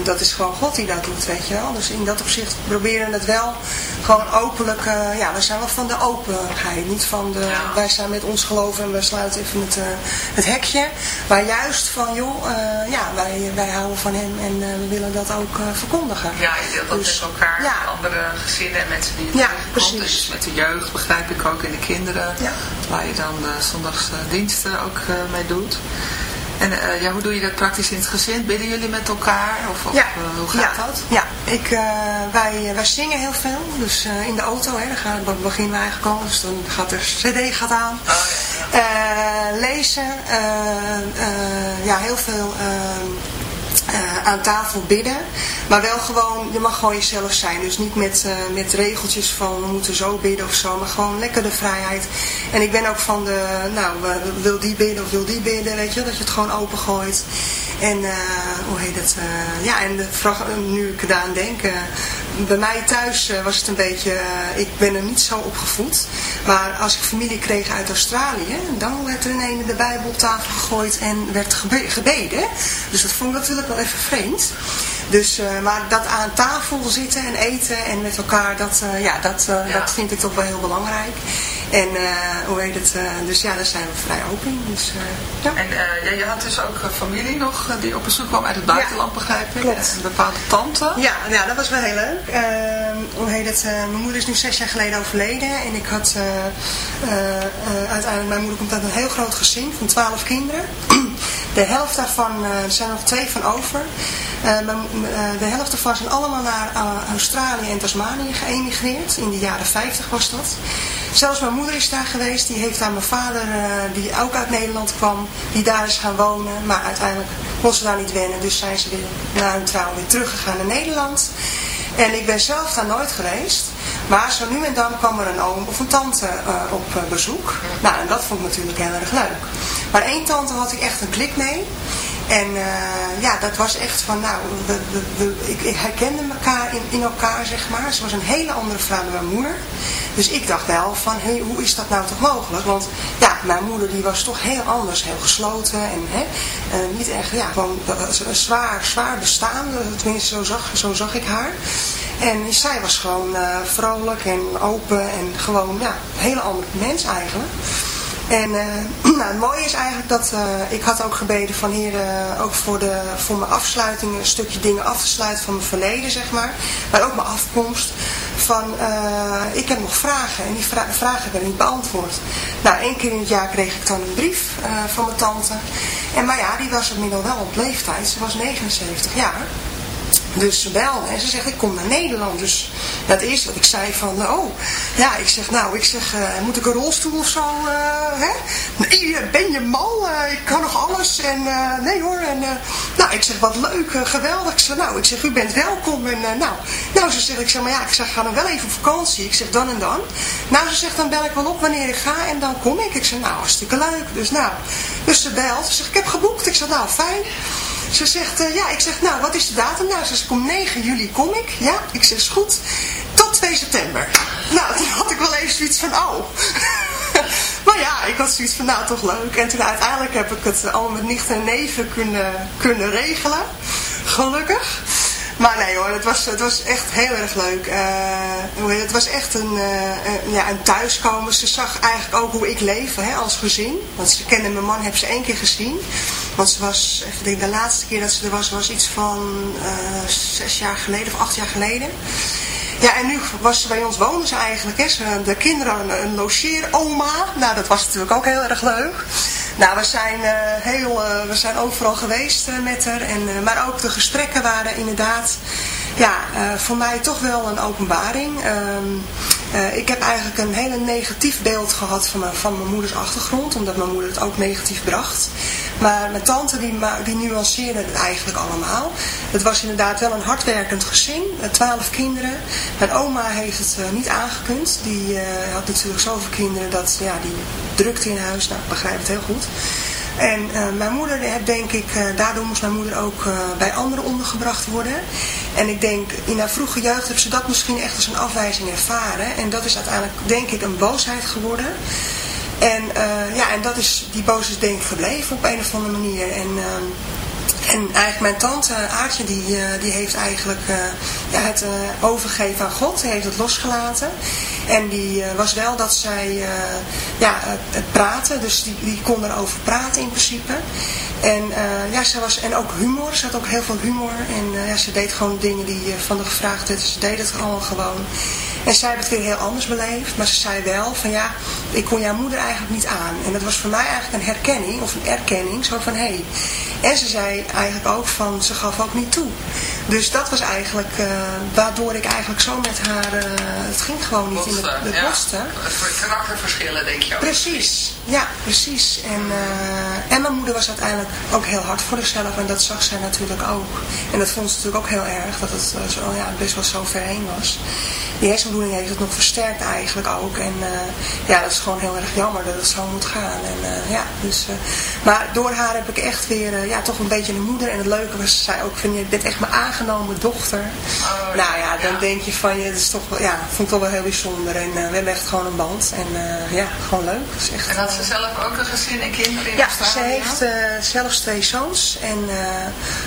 dat is gewoon God die dat doet, weet je wel. Dus in dat opzicht proberen we het wel gewoon openlijk, uh, ja, we zijn wel van de openheid. Niet van de, wij zijn met ons geloof en we sluiten even het, uh, het hekje. Maar juist van, joh, uh, ja, wij, wij houden van hem en we willen dat ook verkondigen. Ja, je deelt dat dus, met elkaar, ja. andere gezinnen en mensen die het ja, precies. Dus met de jeugd begrijp ik ook in de kinderen. Ja. Waar je dan de zondagsdiensten ook uh, mee doet. En uh, ja, hoe doe je dat praktisch in het gezin? Bidden jullie met elkaar? Of, of ja. uh, hoe gaat ja. dat? Ja, ik, uh, wij, wij zingen heel veel. Dus in de auto, hè, dan gaan, dan beginnen wij eigenlijk al. Dus dan gaat de cd gaat aan. Oh, ja, ja. lezen. ja, heel veel uh, aan tafel bidden. Maar wel gewoon, je mag gewoon jezelf zijn. Dus niet met, uh, met regeltjes van we moeten zo bidden of zo. Maar gewoon lekker de vrijheid. En ik ben ook van de, nou, wil die bidden of wil die bidden. Weet je, dat je het gewoon opengooit. En uh, hoe heet het? ja, en de vraag, nu ik eraan denk, bij mij thuis was het een beetje, ik ben er niet zo opgevoed. Maar als ik familie kreeg uit Australië, dan werd er in een de Bijbel op tafel gegooid en werd gebeden. Dus dat vond ik natuurlijk wel even vreemd. Dus, uh, maar dat aan tafel zitten en eten en met elkaar, dat, uh, ja, dat, uh, ja. dat vind ik toch wel heel belangrijk. En hoe heet het, dus ja, daar zijn we vrij open in. Dus, ja. En ja, je had dus ook familie nog die op bezoek kwam uit het buitenland, ja, begrijp ik? Klopt. Een bepaalde tante? Ja, ja, dat was wel heel leuk. Ehm, hoe heet het, mijn moeder is nu zes jaar geleden overleden en ik had uiteindelijk, mijn moeder komt uit een heel groot gezin van twaalf kinderen. De helft daarvan, er zijn nog twee van over. De helft daarvan zijn allemaal naar Australië en Tasmanië geëmigreerd. In de jaren 50 was dat. Zelfs mijn moeder is daar geweest. Die heeft aan mijn vader, die ook uit Nederland kwam, die daar is gaan wonen. Maar uiteindelijk kon ze daar niet wennen. Dus zijn ze weer na hun trouw weer teruggegaan naar Nederland. En ik ben zelf daar nooit geweest. Maar zo nu en dan kwam er een oom of een tante op bezoek. Nou, en dat vond ik natuurlijk heel erg leuk. Maar één tante had ik echt een klik mee. En uh, ja, dat was echt van, nou, we, we, ik, herkende elkaar in, in elkaar, zeg maar. Ze was een hele andere vrouw dan mijn moeder. Dus ik dacht wel van, hey, hoe is dat nou toch mogelijk? Want ja, mijn moeder die was toch heel anders, heel gesloten en hè, uh, niet echt, ja, gewoon een zwaar, zwaar bestaan. Tenminste, zo zag, zo zag ik haar. En zij was gewoon vrolijk en open en gewoon, ja, een hele andere mens eigenlijk. En uh, nou, het mooie is eigenlijk dat uh, ik had ook gebeden van hier uh, ook voor, de, voor mijn afsluiting een stukje dingen af te sluiten van mijn verleden zeg maar. Maar ook mijn afkomst. Van ik heb nog vragen en die vra vragen werden niet beantwoord. Nou één keer in het jaar kreeg ik dan een brief van mijn tante. En maar ja die was inmiddels wel op leeftijd. Ze was 79 jaar. Dus ze belde en ze zegt, ik kom naar Nederland. Dus dat is wat ik zei van, oh, ja, ik zeg, nou, ik zeg, uh, moet ik een rolstoel of zo, uh, hè? Nee, eh, ben je mal? Ik kan nog alles. En nee hoor. En, nou, ik zeg, wat leuk, geweldig. Zeg, nou, ik zeg, u bent welkom. En nou, nou, ze zegt, ik zeg, maar ja, ik zeg, ga dan wel even op vakantie. Ik zeg, dan en dan. Nou, ze zegt, dan bel ik wel op wanneer ik ga en dan kom ik. Ik zeg, nou, hartstikke leuk. Dus nou, dus ze belt. Ze zegt, ik heb geboekt. Ik zeg, nou, fijn. Ze zegt, uh, ja, ik zeg, nou, wat is de datum? Nou, ze zegt, om 9 juli kom ik. Ja, ik zeg, goed. Tot 2 september. Nou, toen had ik wel even zoiets van, oh. maar ja, ik had zoiets van, nou, toch leuk. En toen uiteindelijk heb ik het allemaal met nichten en neven kunnen, kunnen regelen. Gelukkig. Maar nee hoor, het was, het was echt heel erg leuk. Uh, het was echt een, uh, ja, een thuiskomen. Ze zag eigenlijk ook hoe ik leef hè, als gezin. Want ze kende mijn man, heb ze één keer gezien. Want ze was, even denk, de laatste keer dat ze er was, was iets van uh, zes jaar geleden of acht jaar geleden. Ja, en nu was ze bij ons, wonen ze eigenlijk. Hè. Ze, de kinderen een logeeroma. Nou, dat was natuurlijk ook heel erg leuk. Nou, we zijn, uh, heel, uh, we zijn overal geweest uh, met haar. En, maar ook de gesprekken waren inderdaad ja, voor mij toch wel een openbaring. Um, uh, ik heb eigenlijk een hele negatief beeld gehad van mijn, van mijn moeders achtergrond, omdat mijn moeder het ook negatief bracht. Maar mijn tante die, die nuanceerde het eigenlijk allemaal. Het was inderdaad wel een hardwerkend gezin, twaalf kinderen. Mijn oma heeft het uh, niet aangekund. Die had natuurlijk zoveel kinderen dat ja, die drukte in huis. Nou, ik begrijp het heel goed. En uh, mijn moeder, denk ik, uh, daardoor moest mijn moeder ook bij anderen ondergebracht worden. En ik denk, in haar vroege jeugd heeft ze dat misschien echt als een afwijzing ervaren. En dat is uiteindelijk, denk ik, een boosheid geworden. En ja, en dat is, die boosheid denk ik gebleven op een of andere manier. En en eigenlijk mijn tante Aartje, die, die heeft eigenlijk ja, het overgeven aan God. Die heeft het losgelaten. En die was wel dat zij ja, het praten. Dus die, die kon erover praten in principe. En, ja, ze was, en ook humor. Ze had ook heel veel humor. En ja, ze deed gewoon dingen die van de gevraagd werd. Ze deed het allemaal gewoon. En zij heeft het weer heel anders beleefd. Maar ze zei wel van ja, ik kon jouw moeder eigenlijk niet aan. En dat was voor mij eigenlijk een herkenning of een erkenning. Zo van hé. Hey. En ze zei eigenlijk ook van, ze gaf ook niet toe. Dus dat was eigenlijk, uh, waardoor ik eigenlijk zo met haar, uh, het ging gewoon niet de, de ja. kosten. Karakterverschillen denk je ook. Precies, ja, precies. En, uh, en mijn moeder was uiteindelijk ook heel hard voor zichzelf en dat zag zij natuurlijk ook. En dat vond ze natuurlijk ook heel erg, dat het zo, ja, best wel zo ver heen was. Die hersenbloeding heeft het nog versterkt eigenlijk ook. En ja, dat is gewoon heel erg jammer dat het zo moet gaan. En, ja, dus, maar door haar heb ik echt weer, ja, toch een beetje een moeder. En het leuke was, zei ook van, je bent echt mijn aangenomen dochter. Oh, nou ja, dan denk je van je, dat is toch wel, ja, vond ik toch wel heel bijzonder. En uh, we hebben echt gewoon een band. En uh, ja, gewoon leuk. Echt, en had ze zelf ook een gezin en kinderen in Ja, ze heeft uh, zelfs twee zoons. En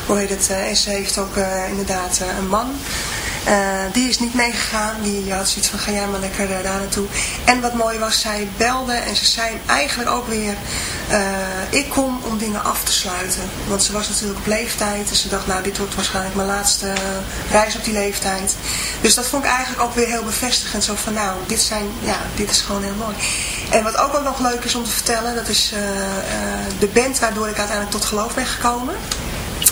hoe heet het, en ze heeft ook inderdaad een man. Die is niet meegegaan. Die had zoiets van, ga jij maar lekker daar naartoe. En wat mooi was, zij belde en ze zei eigenlijk ook weer, ik kom om dingen af te sluiten. Want ze was natuurlijk op leeftijd. En ze dacht, nou dit wordt waarschijnlijk mijn laatste reis op die leeftijd. Dus dat vond ik eigenlijk ook weer heel bevestigend. Zo van, nou, dit, zijn, ja, dit is gewoon heel mooi. En wat ook, ook nog leuk is om te vertellen, dat is de band waardoor ik uiteindelijk tot geloof ben gekomen.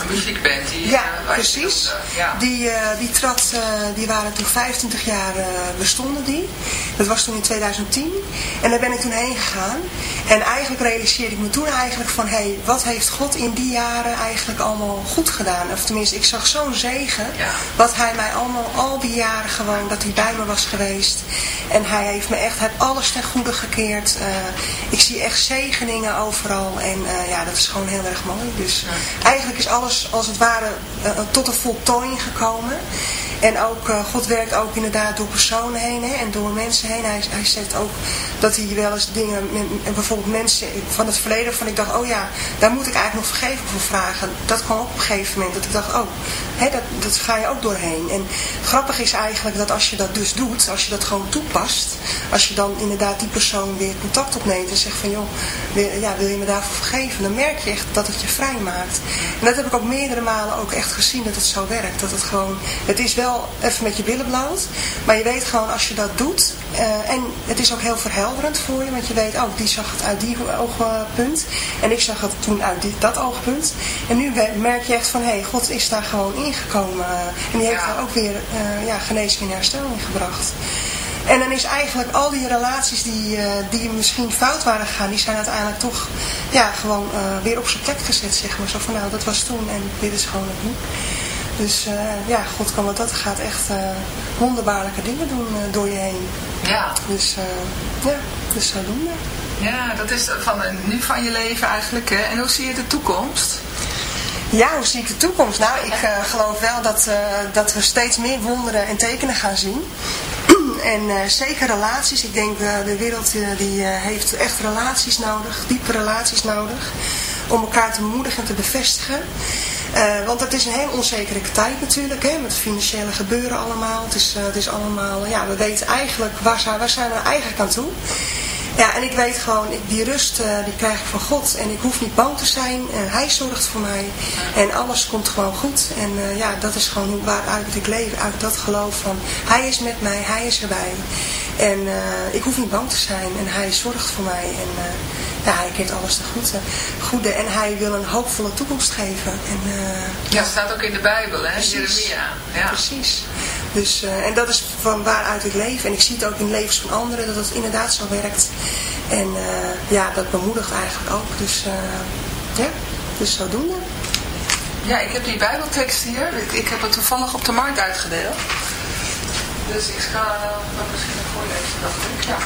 Muziekband. Die, ja, uh, precies. ja. Die, uh, die, trad, uh, die waren toen 25 jaar bestonden die. Dat was toen in 2010. En daar ben ik toen heen gegaan. En eigenlijk realiseerde ik me toen eigenlijk van, hé, hey, wat heeft God in die jaren eigenlijk allemaal goed gedaan? Of tenminste, ik zag zo'n zegen. Ja. Wat hij mij allemaal, al die jaren gewoon, dat hij bij me was geweest. En hij heeft me echt, hij heeft alles ten goede gekeerd. ik zie echt zegeningen overal. En ja, dat is gewoon heel erg mooi. Dus eigenlijk is alles als het ware uh, tot een voltooiing gekomen. En ook, uh, God werkt ook inderdaad door personen heen hè, en door mensen heen. Hij, hij zegt ook dat hij wel eens dingen, en bijvoorbeeld mensen van het verleden, van ik dacht, oh ja, daar moet ik eigenlijk nog vergeving voor vragen. Dat kwam ook op een gegeven moment, dat ik dacht, oh, hè, dat, dat ga je ook doorheen. En grappig is eigenlijk dat als je dat dus doet, als je dat gewoon toepast, als je dan inderdaad die persoon weer contact opneemt en zegt van, joh, wil, ja, wil je me daarvoor vergeven? Dan merk je echt dat het je vrij maakt. En dat heb ik ook meerdere malen ook echt gezien, dat het zo werkt. Dat het gewoon, het is wel even met je billen bloot. Maar je weet gewoon als je dat doet. Uh, en het is ook heel verhelderend voor je. Want je weet, oh die zag het uit die oogpunt. En ik zag het toen uit die, dat oogpunt. En nu merk je echt van, hé, hey, God is daar gewoon ingekomen. En die heeft daar ook weer uh, ja, genezing en herstel in gebracht. En dan is eigenlijk al die relaties die, uh, die misschien fout waren gegaan, die zijn uiteindelijk toch ja, gewoon uh, weer op zijn plek gezet, zeg maar. Zo van, nou, dat was toen en dit is gewoon het nu. Dus uh, ja, God kan wat dat gaat echt uh, wonderbaarlijke dingen doen uh, door je heen. Ja. Dus ja, dus zodoende. Ja, dat is van nu van je leven eigenlijk. Hè? En hoe zie je de toekomst? Ja, hoe zie ik de toekomst? Nou, ik geloof wel dat, dat we steeds meer wonderen en tekenen gaan zien. en zeker relaties. Ik denk de wereld die heeft echt relaties nodig, diepe relaties nodig. Om elkaar te moedigen en te bevestigen. Uh, want het is een heel onzekere tijd natuurlijk, hè, met het financiële gebeuren allemaal. Het is, uh, het is allemaal, ja, we weten eigenlijk, waar zijn, waar zijn we eigenlijk aan toe? Ja, en ik weet gewoon, die rust uh, die krijg ik van God. En ik hoef niet bang te zijn. Hij zorgt voor mij. En alles komt gewoon goed. En ja, dat is gewoon waaruit ik leef. Uit dat geloof van, hij is met mij, hij is erbij. En ik hoef niet bang te zijn. En hij zorgt voor mij. En ja, hij keert alles te goede. goede. En hij wil een hoopvolle toekomst geven. En, ja, dat staat ook in de Bijbel, hè? Jeremia. Ja. Precies. Dus, uh, en dat is van waaruit ik leef. En ik zie het ook in levens van anderen dat het inderdaad zo werkt. En uh, ja, dat bemoedigt eigenlijk ook. Dus uh, ja, dus zodoende. Ja, ik heb die bijbeltekst hier. Ik, ik heb het toevallig op de markt uitgedeeld. Dus ik ga dat misschien nog voorlezen, dacht ik. Ja.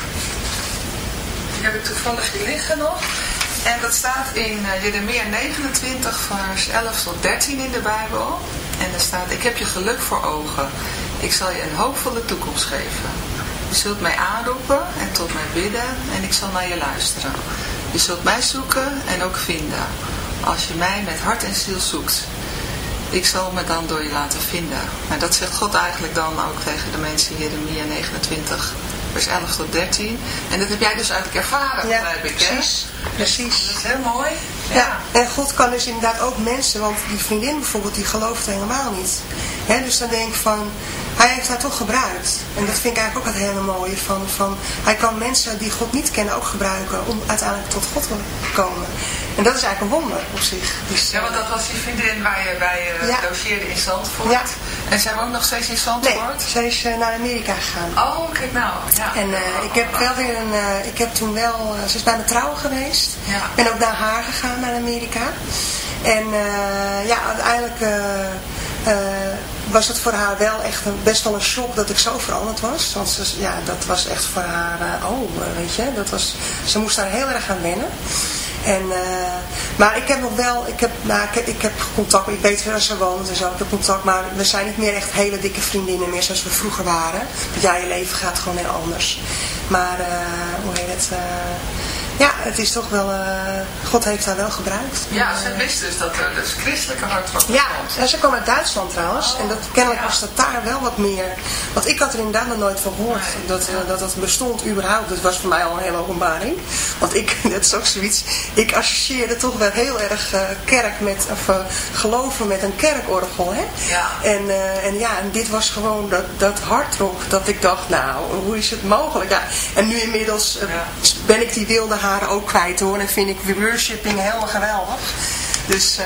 Heb ik toevallig hier liggen nog. En dat staat in Jeremia 29 vers 11 tot 13 in de Bijbel. En er staat, ik heb je geluk voor ogen. Ik zal je een hoopvolle toekomst geven. Je zult mij aanroepen en tot mij bidden en ik zal naar je luisteren. Je zult mij zoeken en ook vinden, als je mij met hart en ziel zoekt. Ik zal me dan door je laten vinden. Maar dat zegt God eigenlijk dan ook tegen de mensen in Jeremia 29, vers 11 tot 13. En dat heb jij dus eigenlijk ervaren, ja, ik, precies, hè? Precies. Dat is heel mooi. Ja. ja. en God kan dus inderdaad ook mensen, want die vriendin bijvoorbeeld, die gelooft helemaal niet. Dus dan denk ik van, hij heeft haar toch gebruikt. En dat vind ik eigenlijk ook het hele mooie van, van, hij kan mensen die God niet kennen ook gebruiken om uiteindelijk tot God te komen. En dat is eigenlijk een wonder op zich. Dus, ja, want dat was die vriendin waar je bij uh, ja. logeerde in Zandvoort. Ja. En zij woont nog steeds in Zandvoort? Nee, zij is uh, naar Amerika gegaan. Oh, kijk nou. Ja. En uh, ik heb wel weer een, ik heb toen wel, ze is bij me trouw geweest. Ja. Ik ben ook naar haar gegaan, naar Amerika. En ja, uiteindelijk was het voor haar wel echt een, best wel een shock dat ik zo veranderd was. Want ze, ja, dat was echt voor haar, oh, weet je, dat was, ze moest daar heel erg aan wennen. En, uh, maar ik heb nog wel, ik heb, nou, ik, heb, ik heb contact, ik weet waar ze woont en zo, ik heb contact, maar we zijn niet meer echt hele dikke vriendinnen meer zoals we vroeger waren. Want ja, je leven gaat gewoon heel anders. Maar, uh, hoe heet het, ja, het is toch wel, uh, God heeft haar wel gebruikt. Ja, ze wist dus dat er dus christelijke hardrock ja, Ja, ze kwam uit Duitsland trouwens. en dat, kennelijk was dat daar wel wat meer. Want ik had er inderdaad nog nooit van gehoord. Dat, uh, dat dat bestond überhaupt. Dat was voor mij al een hele openbaring. Want ik, dat is ook zoiets. Ik associeerde toch wel heel erg uh, kerk met, of geloven met een kerkorgel. Hè? Ja. En, en ja, en dit was gewoon dat, dat hardrock. Dat ik dacht, nou, hoe is het mogelijk? Ja. En nu inmiddels ja. ben ik die wilde haren ook kwijt hoor. En vind ik worshipping helemaal geweldig. Dus, uh,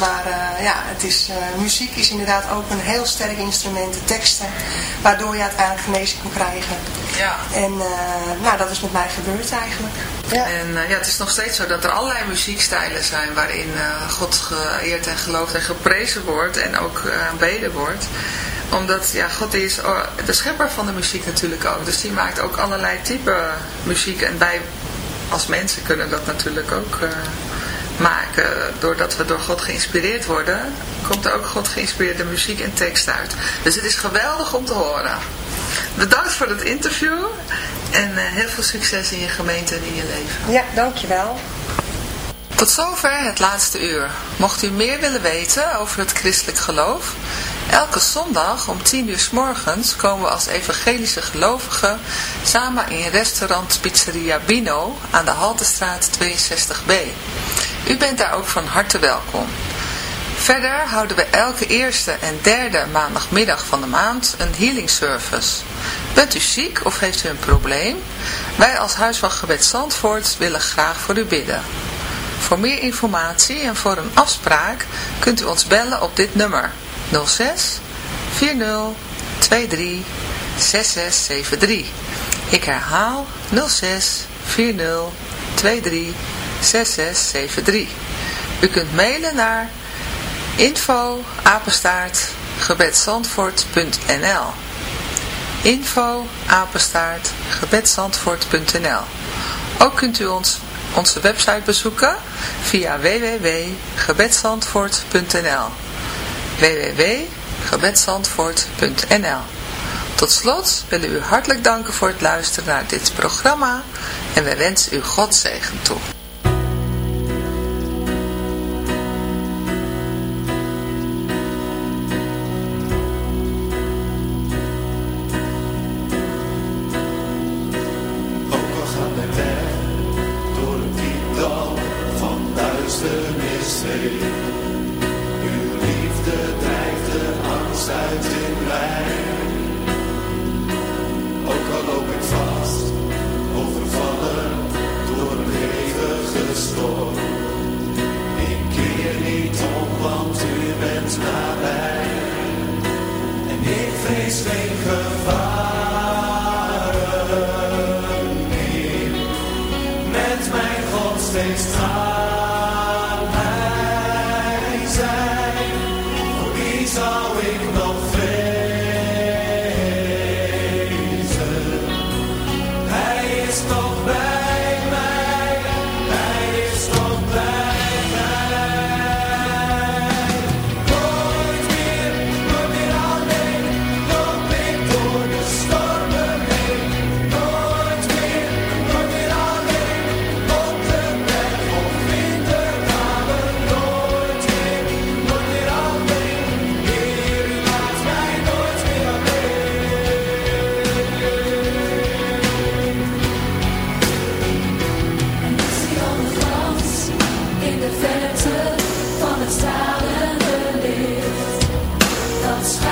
maar uh, ja, het is, uh, muziek is inderdaad ook een heel sterk instrument, de teksten, waardoor je uiteindelijk genezing kan krijgen. Ja. En nou, dat is met mij gebeurd eigenlijk. Ja. En ja, het is nog steeds zo dat er allerlei muziekstijlen zijn waarin God geëerd en geloofd en geprezen wordt en ook aanbeden wordt omdat, ja, God is de schepper van de muziek natuurlijk ook. Dus die maakt ook allerlei type muziek. En wij als mensen kunnen dat natuurlijk ook uh, maken. Doordat we door God geïnspireerd worden, komt er ook God geïnspireerde muziek en tekst uit. Dus het is geweldig om te horen. Bedankt voor het interview. En uh, heel veel succes in je gemeente en in je leven. Ja, dankjewel. Tot zover het laatste uur. Mocht u meer willen weten over het christelijk geloof... Elke zondag om 10 uur s morgens komen we als evangelische gelovigen samen in restaurant Pizzeria Bino aan de Haltestraat 62b. U bent daar ook van harte welkom. Verder houden we elke eerste en derde maandagmiddag van de maand een healing service. Bent u ziek of heeft u een probleem? Wij als Huis van Gebed Zandvoort willen graag voor u bidden. Voor meer informatie en voor een afspraak kunt u ons bellen op dit nummer 06 40 23 6673. Ik herhaal 06 40 23 6673. U kunt mailen naar info apenstaart gebedsandvoort.nl info apenstaart gebedsandvoort.nl Ook kunt u ons onze website bezoeken via www.gebedsandvoort.nl www.gebedsandvoort.nl Tot slot willen we u hartelijk danken voor het luisteren naar dit programma en wij wensen u God zegen toe. What's